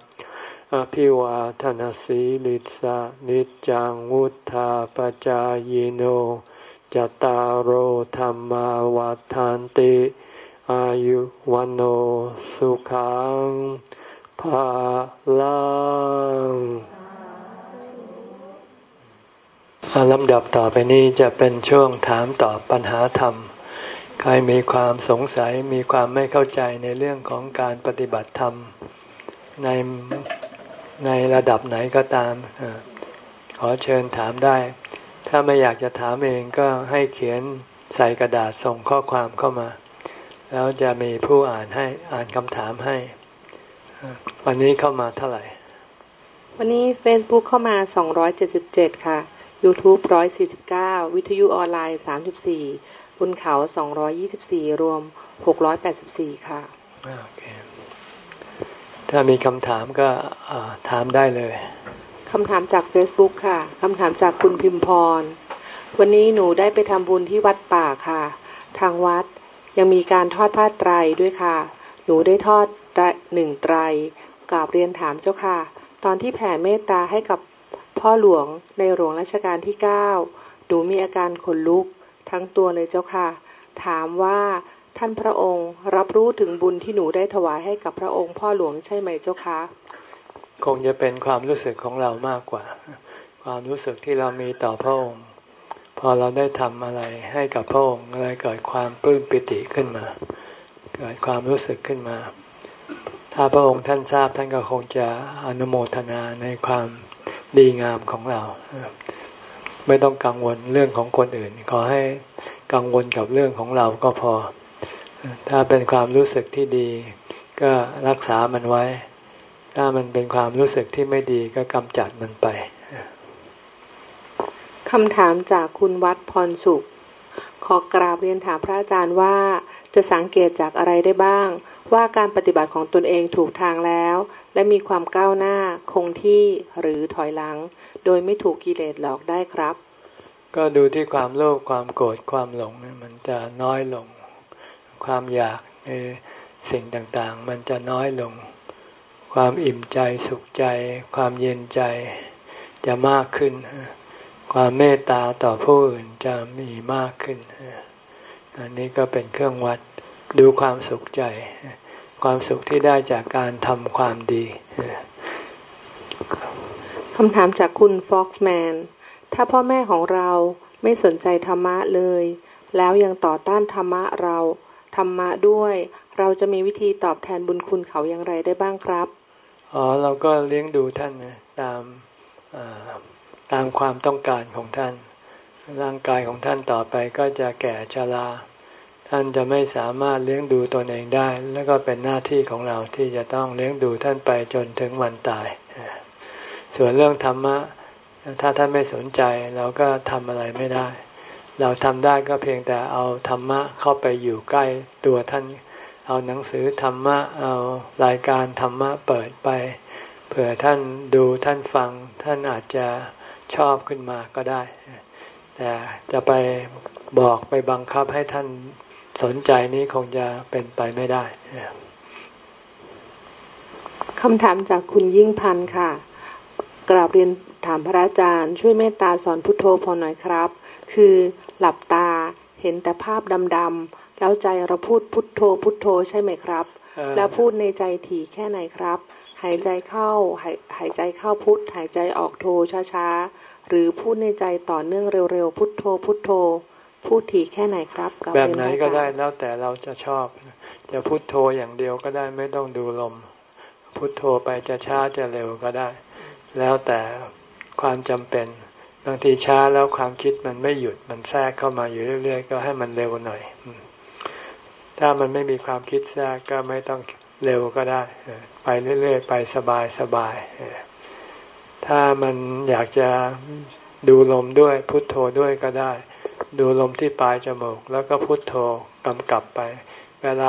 อภิวาทนสีลิสานิจังวุธาปจายโนจตารโหธรรมวาทานติ อายุวันโอสุขัง ภาลังลำดับต่อไปนี้จะเป็นช่วงถามตอบปัญหาธรรม ใครมีความสงสัยมีความไม่เข้าใจในเรื่องของการปฏิบัติธรรม ในในระดับไหนก็ตาม ขอเชิญถามได้ ถ้าไม่อยากจะถามเองก็ให้เขียนใส่กระดาษส่งข้อความเข้ามา แล้วจะมีผู้อ่านให้อ่านคำถามให้ วันนี้เข้ามาเท่าไหร่ วันนี้ Facebook เข้ามา 277 ค่ะ YouTube 149 วิทยุออนไลน์ 34 บนเขา 224 รวม 684 ค่ะ โอเค ถ้ามีคำถามก็ถามได้เลย คำถามจาก Facebook ค่ะ คำถามจากคุณพิมพร วันนี้หนูได้ไปทำบุญที่วัดป่าค่ะ ทางวัดยังมีการทอดผ้าไตรด้วยค่ะ หนูได้ทอด หนึ่งไตรกราบเรียนถามเจ้าค่ะ ตอนที่แผ่เมตตาให้กับพ่อหลวงในหลวงรัชกาลที่เก้าหนูมีอาการขนลุกทั้งตัวเลยเจ้าค่ะ ถามว่าท่านพระองค์รับรู้ถึงบุญที่หนูได้ถวายให้กับพระองค์พ่อหลวงใช่ไหมเจ้าคะคงจะเป็นความรู้สึกของเรามากกว่า ความรู้สึกที่เรามีต่อพระองค์ พอเราได้ทำอะไรให้กับพระองค์อะไรเกิดความปลื้มปิติขึ้นมา เกิดความรู้สึกขึ้นมา ถ้าพระองค์ท่านทราบท่านก็คงจะอนุโมทนาในความดีงามของเรา ไม่ต้องกังวลเรื่องของคนอื่น ขอให้กังวลกับเรื่องของเราก็พอ ถ้าเป็นความรู้สึกที่ดี ก็รักษามันไว้ ถ้ามันเป็นความรู้สึกที่ไม่ดีก็กำจัดมันไปคำถามจากคุณวัดพรสุข ขอกราบเรียนถามพระอาจารย์ว่า จะสังเกตจากอะไรได้บ้าง ว่าการปฏิบัติของตนเองถูกทางแล้ว และมีความก้าวหน้าคงที่หรือถอยหลัง โดยไม่ถูกกิเลสหลอกได้ครับ ก็ดูที่ความโลภความโกรธความหลงมันจะน้อยลง ความอยากในสิ่งต่างๆ มันจะน้อยลง ความอิ่มใจสุขใจ ความเย็นใจจะมากขึ้น ความเมตตาต่อผู้อื่นจะมีมากขึ้น อันนี้ก็เป็นเครื่องวัดดูความสุขใจ ความสุขที่ได้จากการทำความดีคำถามจากคุณฟ็อกซ์แมน ถ้าพ่อแม่ของเราไม่สนใจธรรมะเลย แล้วยังต่อต้านธรรมะเราธรรมะด้วย เราจะมีวิธีตอบแทนบุญคุณเขาอย่างไรได้บ้างครับ อ๋อ เราก็เลี้ยงดูท่านตามตามความต้องการของท่าน ร่างกายของท่านต่อไปก็จะแก่ชรา ท่านจะไม่สามารถเลี้ยงดูตนเองได้ แล้วก็เป็นหน้าที่ของเราที่จะต้องเลี้ยงดูท่านไปจนถึงวันตาย ส่วนเรื่องธรรมะ ถ้าท่านไม่สนใจเราก็ทำอะไรไม่ได้ เราทำได้ก็เพียงแต่เอาธรรมะเข้าไปอยู่ใกล้ตัวท่าน เอาหนังสือธรรมะ เอารายการธรรมะเปิดไป เผื่อท่านดูท่านฟัง ท่านอาจจะชอบขึ้นมาก็ได้ แต่จะไปบอกไปบังคับให้ท่านสนใจนี้คงจะเป็นไปไม่ได้คำถามจากคุณยิ่งพันธ์ค่ะ กราบเรียนถามพระอาจารย์ ช่วยเมตตาสอนพุทโธพอหน่อยครับ คือหลับตาเห็นแต่ภาพดำๆแล้วใจเราพูดพุทโธพุทโธใช่ไหมครับ แล้วพูดในใจถี่แค่ไหนครับ หายใจเข้าหายหายใจเข้าพุทหายใจออกโธช้าๆ หรือพูดในใจต่อเนื่องเร็วๆ พุทโธ พุทโธ พูดถี่แค่ไหนครับแบบไหนก็ได้แล้วแต่เราจะชอบ จะพุทโธอย่างเดียวก็ได้ไม่ต้องดูลม พุทโธไปจะช้าจะเร็วก็ได้ แล้วแต่ความจำเป็นบางทีช้าแล้วความคิดมันไม่หยุดมันแทรกเข้ามาอยู่เรื่อยๆ ก็ให้มันเร็วหน่อย ถ้ามันไม่มีความคิดแทรกก็ไม่ต้อง เร็วก็ได้ ไปเรื่อยๆ ไปสบายสบาย ถ้ามันอยากจะดูลมด้วยพุทโธด้วยก็ได้ ดูลมที่ปลายจมูก แล้วก็พุทโธกำกับไป เวลา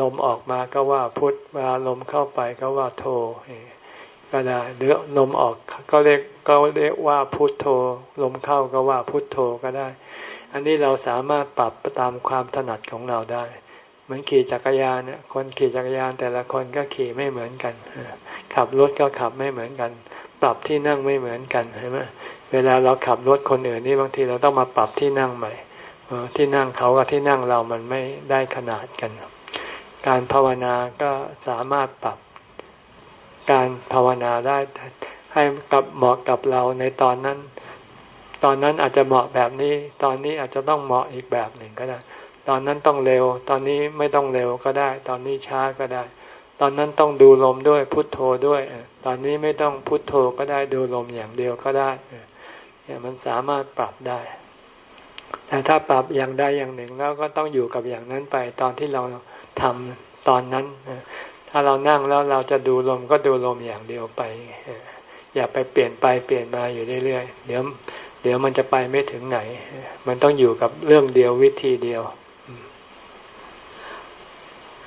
ลมออกมาก็ว่าพุทเวลาลมเข้าไปก็ว่าโธก็ได้หรือลมออกก็เรียกก็เรียกว่าพุทโธ ลมเข้าก็ว่าพุทโธก็ได้ อันนี้เราสามารถปรับตามความถนัดของเราได้ มือนขี่จักรยานเนี่ยคนขี่จักรยานแต่ละคนก็ขี่ไม่เหมือนกันขับรถก็ขับไม่เหมือนกัน ปรับที่นั่งไม่เหมือนกันใช่ไหมเวลาเราขับรถคนอื่นนี่บางทีเราต้องมาปรับที่นั่งใหม่ที่นั่งเขากับที่นั่งเรามันไม่ได้ขนาดกัน การภาวนาก็สามารถปรับการภาวนาได้ให้กับเหมาะกับเราในตอนนั้น ตอนนั้นอาจจะเหมาะแบบนี้ ตอนนี้อาจจะต้องเหมาะอีกแบบหนึ่งก็ได้ ตอนนั้นต้องเร็ว ตอนนี้ไม่ต้องเร็วก็ได้ ตอนนี้ช้าก็ได้ ตอนนั้นต้องดูลมด้วยพุทโธด้วย ตอนนี้ไม่ต้องพุทโธก็ได้ดูลมอย่างเดียวก็ได้เนี่ยมันสามารถปรับได้ แต่ถ้าปรับอย่างใดอย่างหนึ่งแล้วก็ต้องอยู่กับอย่างนั้นไป ตอนที่เราทำตอนนั้น ถ้าเรานั่งแล้วเราจะดูลมก็ดูลมอย่างเดียวไป อย่าไปเปลี่ยนไปเปลี่ยนมาอยู่เรื่อยๆ เดี๋ยวเดี๋ยวมันจะไปไม่ถึงไหน มันต้องอยู่กับเรื่องเดียววิธีเดียว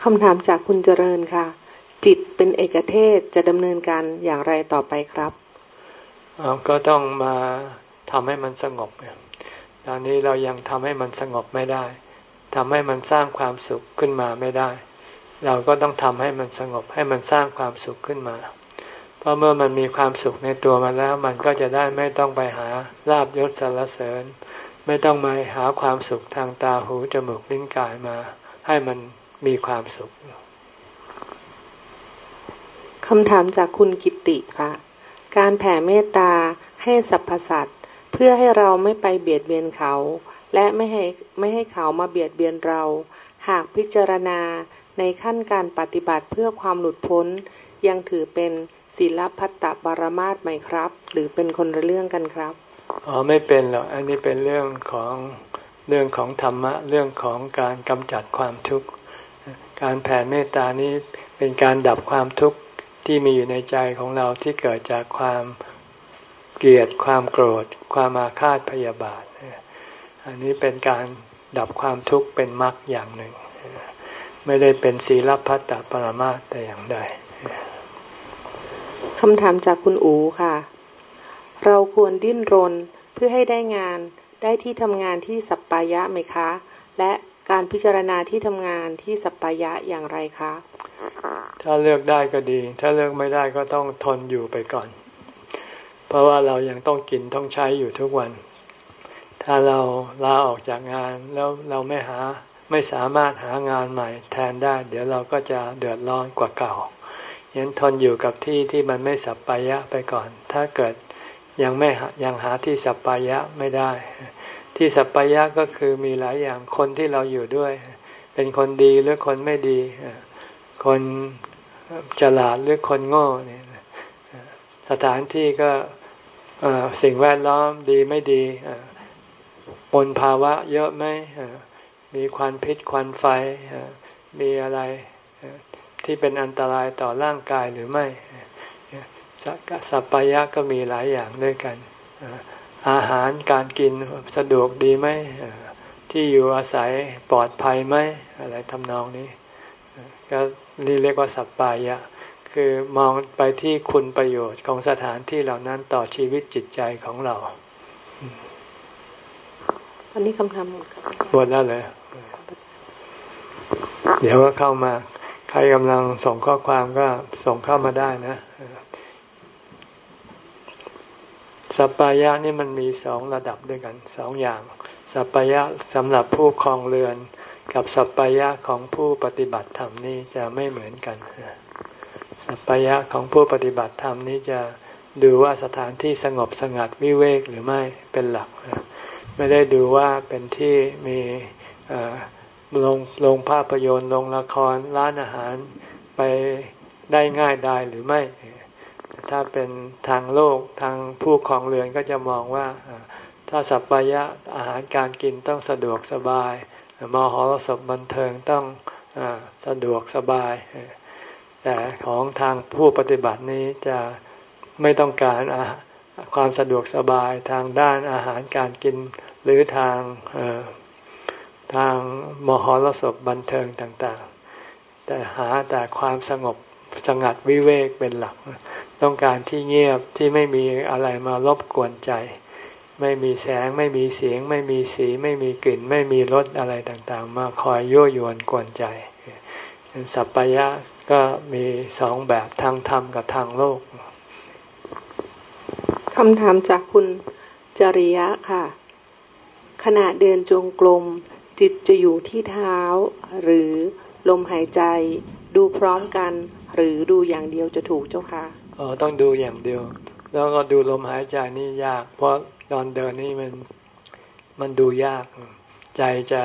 คำถามจากคุณเจริญค่ะ จิตเป็นเอกเทศจะดำเนินการอย่างไรต่อไปครับก็ต้องมาทำให้มันสงบตอนนี้เรายังทำให้มันสงบไม่ได้ทำให้มันสร้างความสุขขึ้นมาไม่ได้ เราก็ต้องทำให้มันสงบให้มันสร้างความสุขขึ้นมา เพราะเมื่อมันมีความสุขในตัวมันแล้ว มันก็จะได้ไม่ต้องไปหาลาบยศสารเสริญ ไม่ต้องมาหาความสุขทางตาหูจมูกลิ้นกายมา ให้มัน มีความสุขคำถามจากคุณกิติค่ะ การแผ่เมตตาให้สรรพสัตว์เพื่อให้เราไม่ไปเบียดเบียนเขา และไม่ให้ไม่ให้เขามาเบียดเบียนเรา หากพิจารณาในขั้นการปฏิบัติเพื่อความหลุดพ้น ยังถือเป็นศีลพัตตบารมาตไหมครับ หรือเป็นคนละเรื่องกันครับอ๋อไม่เป็นหรอกอันนี้เป็นเรื่องของเรื่องของธรรมะ เรื่องของการกำจัดความทุกข์ การแผ่เมตตานี้เป็นการดับความทุกข์ที่มีอยู่ในใจของเราที่เกิดจากความเกลียดความโกรธ ความอาฆาตพยาบาท อันนี้เป็นการดับความทุกข์เป็นมรรคอย่างหนึ่ง ไม่ได้เป็นศีลพัตตปรมาแต่อย่างใดคำถามจากคุณอูค่ะ เราควรดิ้นรนเพื่อให้ได้งานได้ที่ทำงานที่สัปปายะไหมคะ และ การพิจารณาที่ทำงานที่สัปปายะอย่างไรคะ ถ้าเลือกได้ก็ดี ถ้าเลือกไม่ได้ก็ต้องทนอยู่ไปก่อน เพราะว่าเรายังต้องกินต้องใช้อยู่ทุกวัน ถ้าเราลาออกจากงานแล้วเราไม่หาไม่สามารถหางานใหม่แทนได้ เดี๋ยวเราก็จะเดือดร้อนกว่าเก่ายันทนอยู่กับที่ที่มันไม่สัปปายะไปก่อน ถ้าเกิดยังไม่ยังหาที่สัปปายะไม่ได้ ที่สัปปายะก็คือมีหลายอย่างคนที่เราอยู่ด้วย เป็นคนดีหรือคนไม่ดี คนฉลาดหรือคนโง่เนี่ยสถานที่ก็สิ่งแวดล้อมดีไม่ดีปนภาวะเยอะไหมมีควันพิษควันไฟมีอะไรที่เป็นอันตรายต่อร่างกายหรือไม่สัพพยะก็มีหลายอย่างด้วยกัน อาหารการกินสะดวกดีไหมที่อยู่อาศัยปลอดภัยไหมอะไรทำนองนี้ ก็นี่เรียกว่าสัพพายะ คือมองไปที่คุณประโยชน์ของสถานที่เหล่านั้นต่อชีวิตจิตใจของเราอันนี้คำถามหมดหมดแล้วเลยเดี๋ยวก็เข้ามา ใครกำลังส่งข้อความก็ส่งเข้ามาได้นะ สัปปายะนี่มันมีสองระดับด้วยกันสองอย่าง สัพยะสำหรับผู้คลองเรือน กับสัพยะของผู้ปฏิบัติธรรมนี้จะไม่เหมือนกันสัพยะของผู้ปฏิบัติธรรมนี้จะดูว่าสถานที่สงบสงัดวิเวกหรือไม่เป็นหลัก ไม่ได้ดูว่าเป็นที่มีลงลงภาพยนตร์ลงละครร้านอาหารไปได้ง่ายได้หรือไม่ ถ้าเป็นทางโลกทางผู้ครองเรือนก็จะมองว่าถ้าสัพพยะอาหารการกินต้องสะดวกสบายมหรสพบันเทิงต้องอสะดวกสบาย แต่ของทางผู้ปฏิบัตินี้จะไม่ต้องการความสะดวกสบายทางด้านอาหารการกินหรือทางทางมหรสพบันเทิงต่างๆ แต่หาแต่ความสงบสงัดวิเวกเป็นหลัก ต้องการที่เงียบที่ไม่มีอะไรมารบกวนใจ ไม่มีแสง ไม่มีเสียง ไม่มีสี ไม่มีกลิ่น ไม่มีรสอะไรต่างๆ มาคอยยั่วยวนกวนใจสัพพยะก็มีสองแบบทางธรรมกับทางโลกคำถามจากคุณจริยะค่ะ ขณะเดินจงกรมจิตจะอยู่ที่เท้า หรือลมหายใจ ดูพร้อมกัน หรือดูอย่างเดียวจะถูกเจ้าค่ะ อ๋อต้องดูอย่างเดียว แล้วก็ดูลมหายใจนี่ยาก เพราะตอนเดินนี่มันมันดูยาก ใจจะ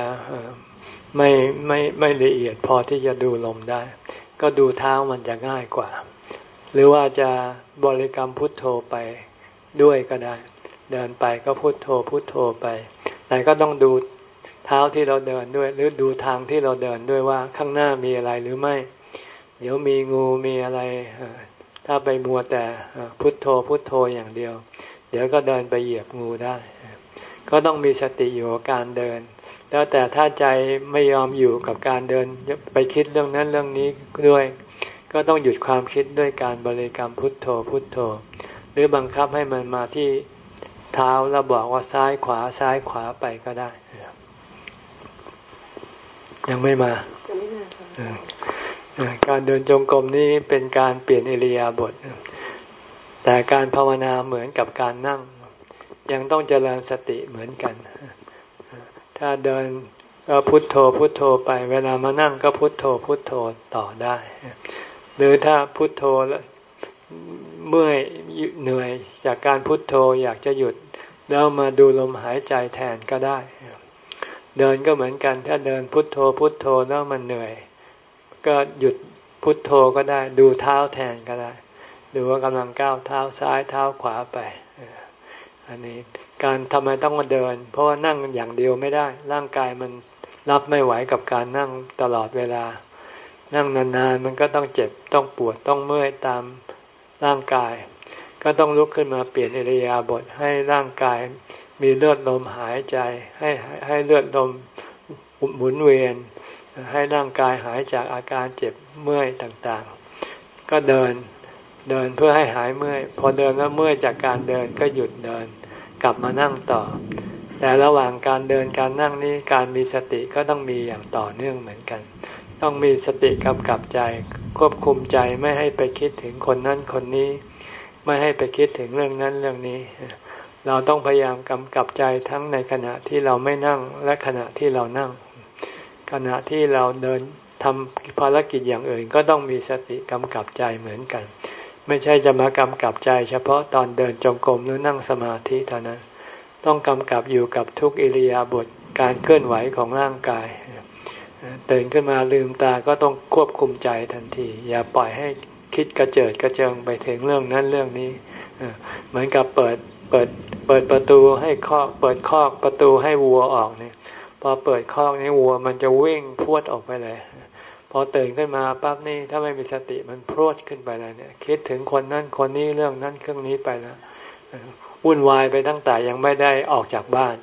ไม่ไม่ไม่ละเอียดพอที่จะดูลมได้ ก็ดูเท้ามันจะง่ายกว่า หรือว่าจะบริกรรมพุทโธไปด้วยก็ได้ เดินไปก็พุทโธพุทโธไป แต่ก็ต้องดูเท้าที่เราเดินด้วย หรือดูทางที่เราเดินด้วยว่าข้างหน้ามีอะไรหรือไม่ เดี๋ยวมีงูมีอะไร ถ้าไปมัวแต่พุทโธพุทโธอย่างเดียว เดี๋ยวก็เดินไปเหยียบงูได้ ก็ต้องมีสติอยู่กับการเดิน แล้วแต่ถ้าใจไม่ยอมอยู่กับการเดินไปคิดเรื่องนั้นเรื่องนี้ด้วย ก็ต้องหยุดความคิดด้วยการบริกรรมพุทโธพุทโธ หรือบังคับให้มันมาที่เท้าแล้วบอกว่าซ้ายขวาซ้ายขวาไปก็ได้ ยังไม่มา การเดินจงกรมนี้เป็นการเปลี่ยนอิริยาบถแต่การภาวนาเหมือนกับการนั่ง ยังต้องเจริญสติเหมือนกัน ถ้าเดินก็พุทโธพุทโธไปเวลามานั่งก็พุทโธพุทโธต่อได้ หรือถ้าพุทโธแล้วเมื่อยเหนื่อยจากการพุทโธอยากจะหยุด แล้วมาดูลมหายใจแทนก็ได้ เดินก็เหมือนกันถ้าเดินพุทโธพุทโธแล้วมันเหนื่อย ก็หยุดพุทโธก็ได้ ดูเท้าแทนก็ได้ ดูว่ากำลังก้าวเท้าซ้ายเท้าขวาไปอันนี้การทำไมต้องมาเดิน เพราะว่านั่งอย่างเดียวไม่ได้ ร่างกายมันรับไม่ไหวกับการนั่งตลอดเวลา นั่งนานๆมันก็ต้องเจ็บต้องปวดต้องเมื่อยตามร่างกาย ก็ต้องลุกขึ้นมาเปลี่ยนอิริยาบถให้ร่างกายมีเลือดลมหายใจ ให้ให้เลือดลมหมุนเวียน ให้ร่างกายหายจากอาการเจ็บเมื่อยต่างๆ ก็เดินเดินเพื่อให้หายเมื่อย พอเดินแล้วเมื่อยจากการเดินก็หยุดเดิน กลับมานั่งต่อ แต่ระหว่างการเดินการนั่งนี้การมีสติก็ต้องมีอย่างต่อเนื่องเหมือนกัน ต้องมีสติกำกับใจ ควบคุมใจไม่ให้ไปคิดถึงคนนั้นคนนี้ ไม่ให้ไปคิดถึงเรื่องนั้นเรื่องนี้ เราต้องพยายามกำกับใจทั้งในขณะที่เราไม่นั่งและขณะที่เรานั่ง ขณะที่เราเดินทำภารกิจอย่างอื่น ก็ต้องมีสติกำกับใจเหมือนกัน ไม่ใช่จะมากำกับใจ เฉพาะตอนเดินจงกรมหรือนั่งสมาธิเท่านั้นต้องกำกับอยู่กับทุกอิริยาบถการเคลื่อนไหวของร่างกายตื่นขึ้นมาลืมตาก็ต้องควบคุมใจทันที อย่าปล่อยให้คิดกระเจิดกระเจิงไปถึงเรื่องนั้นเรื่องนี้เหมือนกับเปิดเปิดเปิดประตูให้คอกเปิดคอกประตูให้วัวออกเนี่ย พอเปิดคอกนี้วัวมันจะวิ่งพวดออกไปเลย พอตื่นขึ้นมาปั๊บนี่ถ้าไม่มีสติมันพรวดขึ้นไปเลยเนี่ย คิดถึงคนนั้นคนนี้เรื่องนั้นเครื่องนี้ไปแล้ววุ่นวายไปตั้งแต่ยังไม่ได้ออกจากบ้าน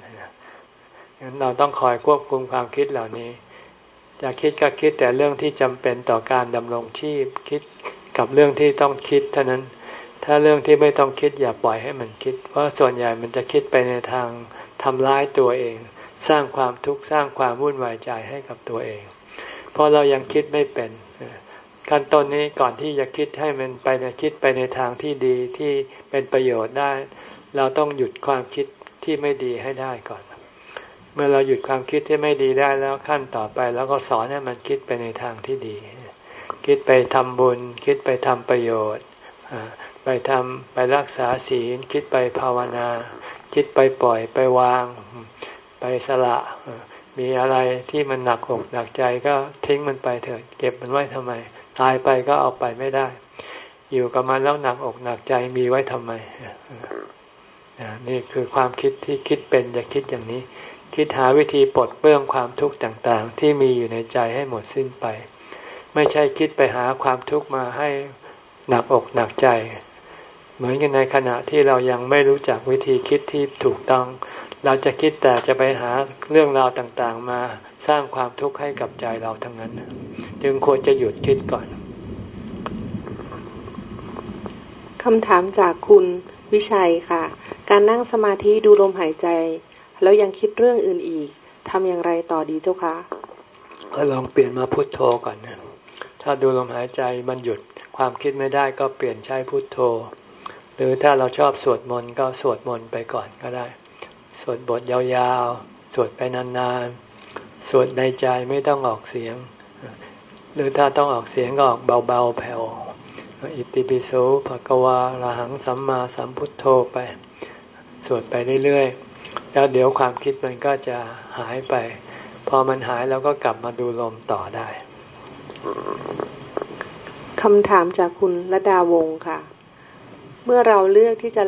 งั้นเราต้องคอยควบคุมความคิดเหล่านี้ จะคิดก็คิดแต่เรื่องที่จำเป็นต่อการดำรงชีพ คิดกับเรื่องที่ต้องคิดเท่านั้น ถ้าเรื่องที่ไม่ต้องคิดอย่าปล่อยให้มันคิด เพราะส่วนใหญ่มันจะคิดไปในทางทำร้ายตัวเอง สร้างความทุกข์สร้างความวุ่นวายใจให้กับตัวเอง เพราะเรายังคิดไม่เป็นขั้นต้นนี้ก่อนที่จะคิดให้มันไปในคิดไปในทางที่ดีที่เป็นประโยชน์ได้ เราต้องหยุดความคิดที่ไม่ดีให้ได้ก่อน เมื่อเราหยุดความคิดที่ไม่ดีได้แล้วขั้นต่อไปแล้วก็สอนให้มันคิดไปในทางที่ดี คิดไปทำบุญ คิดไปทำประโยชน์ไปทำไปรักษาศีล คิดไปภาวนา คิดไปปล่อยไปวาง สละมีอะไรที่มันหนักอกหนักใจก็ทิ้งมันไปเถิดเก็บมันไว้ทำไม ตายไปก็เอาไปไม่ได้ อยู่กับมันแล้วหนักอกหนักใจมีไว้ทำไมนี่คือความคิดที่คิดเป็นอย่าคิดอย่างนี้ คิดหาวิธีปลดเปลื้องความทุกข์ต่างๆ ที่มีอยู่ในใจให้หมดสิ้นไป ไม่ใช่คิดไปหาความทุกข์มาให้หนักอกหนักใจ เหมือนกันในขณะที่เรายังไม่รู้จักวิธีคิดที่ถูกต้อง เราจะคิดแต่จะไปหาเรื่องราวต่างๆ มาสร้างความทุกข์ให้กับใจเราทั้งนั้น จึงควรจะหยุดคิดก่อนคำถามจากคุณวิชัยค่ะ การนั่งสมาธิดูลมหายใจ แล้วยังคิดเรื่องอื่นอีกทำอย่างไรต่อดีเจ้าคะก็ลองเปลี่ยนมาพุทโธก่อนนะถ้าดูลมหายใจมันหยุดความคิดไม่ได้ก็เปลี่ยนใช้พุทโธ หรือถ้าเราชอบสวดมนต์ก็สวดมนต์ไปก่อนก็ได้ สวดบทยาวๆ สวดไปนานๆ สวดในใจไม่ต้องออกเสียง หรือถ้าต้องออกเสียงก็ออกเบาๆ แผ่ว อิติปิโสภะกวาระหังสัมมาสัมพุทโธไป สวดไปเรื่อยๆ แล้วเดี๋ยวความคิดมันก็จะหายไป พอมันหายเราก็กลับมาดูลมต่อได้คำถามจากคุณระดาวงค่ะ เมื่อเราเลือกที่จะ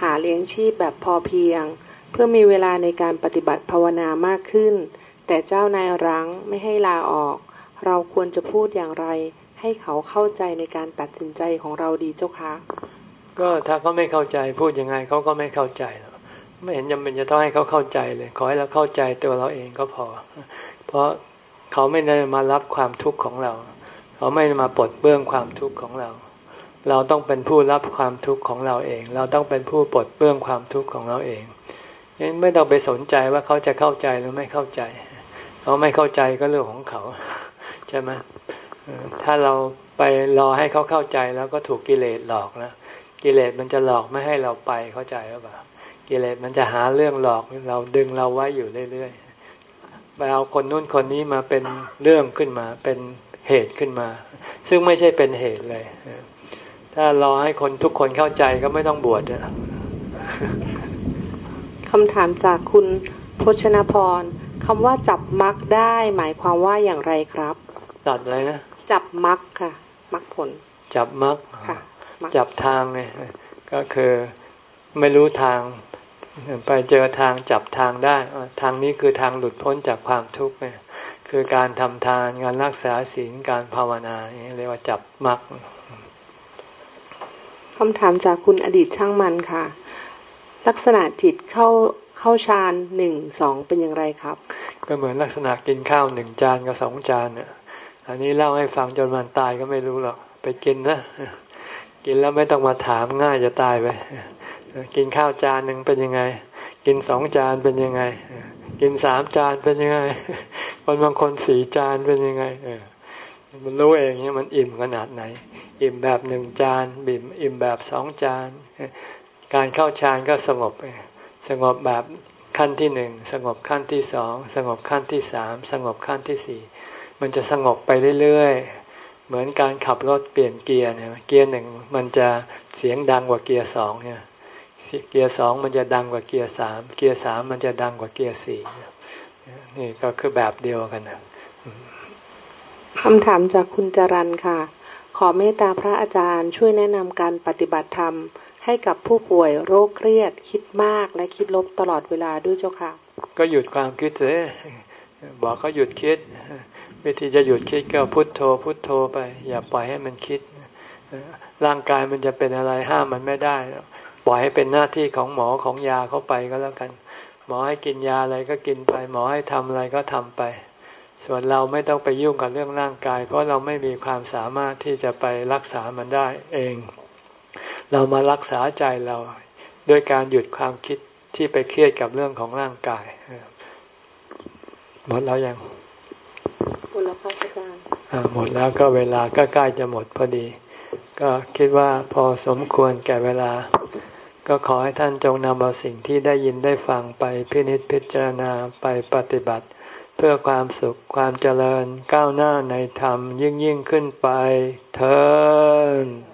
หาเลี้ยงชีพแบบพอเพียง เพื่อมีเวลาในการปฏิบัติภาวนามากขึ้น แต่เจ้านายรั้งไม่ให้ลาออก เราควรจะพูดอย่างไร ให้เขาเข้าใจในการตัดสินใจของเราดีเจ้าคะก็ถ้าเขาไม่เข้าใจพูดยังไงเขาก็ไม่เข้าใจหรอกไม่เห็นจำเป็นจะต้องให้เขาเข้าใจเลย ขอให้เราเข้าใจตัวเราเองก็พอ เพราะเขาไม่ได้มารับความทุกข์ของเรา เขาไม่มาปลดเบื้องความทุกข์ของเรา เราต้องเป็นผู้รับความทุกข์ของเราเอง เราต้องเป็นผู้ปลดเบื้องความทุกข์ของเราเอง ยังไม่ต้องไปสนใจว่าเขาจะเข้าใจหรือไม่เข้าใจ เขาไม่เข้าใจก็เรื่องของเขาใช่ไหมถ้าเราไปรอให้เขาเข้าใจแล้วก็ถูกกิเลสหลอกนะกิเลสมันจะหลอกไม่ให้เราไปเข้าใจหรือเปล่ากิเลสมันจะหาเรื่องหลอกเราดึงเราไว้อยู่เรื่อยๆไปเอาคนนู้นคนนี้มาเป็นเรื่องขึ้นมา เป็นเหตุขึ้นมา ซึ่งไม่ใช่เป็นเหตุเลย ถ้ารอให้คนทุกคนเข้าใจก็ไม่ต้องบวชนะ คำถามจากคุณพชนพรคำว่าจับมักได้หมายความว่าอย่างไรครับตัดอะไรนะ จับมักค่ะมักผล จับมักค่ะจับทางเนี่ยก็คือไม่รู้ทาง ไปเจอทางจับทางได้ ทางนี้คือทางหลุดพ้นจากความทุกข์เนี่ยคือการทำทานงานรักษาศีลการภาวนาเรียกว่าจับมักคำถามจากคุณอดีตช่างมันค่ะ ลักษณะจิตเข้าเข้าฌานหนึ่งสองเป็นอย่างไรครับ ก็เหมือนลักษณะกินข้าวหนึ่งจานกับสองจานเนี่ยอันนี้เล่าให้ฟังจนมันตายก็ไม่รู้หรอกไปกินนะกินแล้วไม่ต้องมาถามง่ายจะตายไปกินข้าวจานหนึ่งเป็นยังไง กินสองจานเป็นยังไง กินสามจานเป็นยังไงคนบางคนสี่จานเป็นยังไงเออมันรู้เองเนี่ยมันอิ่มขนาดไหน อิ่มแบบหนึ่งจานบิ่มอิ่มแบบสองจาน การเข้าฌานก็สงบสงบแบบขั้นที่หนึ่งสงบขั้นที่สองสงบขั้นที่สามสงบขั้นที่สี่มันจะสงบไปเรื่อยๆ เหมือนการขับรถเปลี่ยนเกียร์เนี่ยเกียร์หนึ่งมันจะเสียงดังกว่าเกียร์สองเนี่ยเกียร์สองมันจะดังกว่าเกียร์สามเกียร์สามมันจะดังกว่าเกียร์สี่นี่ก็คือแบบเดียวกันนะคำถามจากคุณจรันค่ะ ขอเมตตาพระอาจารย์ช่วยแนะนำการปฏิบัติธรรม ให้กับผู้ป่วยโรคเครียดคิดมากและคิดลบตลอดเวลาด้วยเจ้าค่ะ ก็หยุดความคิดเลยบอกเขาหยุดคิด วิธีจะหยุดคิดก็พุทโธ พุทโธไป อย่าปล่อยให้มันคิด ร่างกายมันจะเป็นอะไรห้ามมันไม่ได้ ปล่อยให้เป็นหน้าที่ของหมอของยาเข้าไปก็แล้วกัน หมอให้กินยาอะไรก็กินไป หมอให้ทำอะไรก็ทำไป ส่วนเราไม่ต้องไปยุ่งกับเรื่องร่างกาย เพราะเราไม่มีความสามารถที่จะไปรักษามันได้เอง เรามารักษาใจเราด้วยการหยุดความคิดที่ไปเครียดกับเรื่องของร่างกายหมดแล้วยังหมดแล้วครับอาจารย์หมดแล้วก็เวลาก็ใกล้จะหมดพอดี ก็คิดว่าพอสมควรแก่เวลา ก็ขอให้ท่านจงนำเอาสิ่งที่ได้ยินได้ฟังไปพินิจพิจารณาไปปฏิบัติ เพื่อความสุขความเจริญก้าวหน้าในธรรมยิ่งยิ่งขึ้นไปเธอ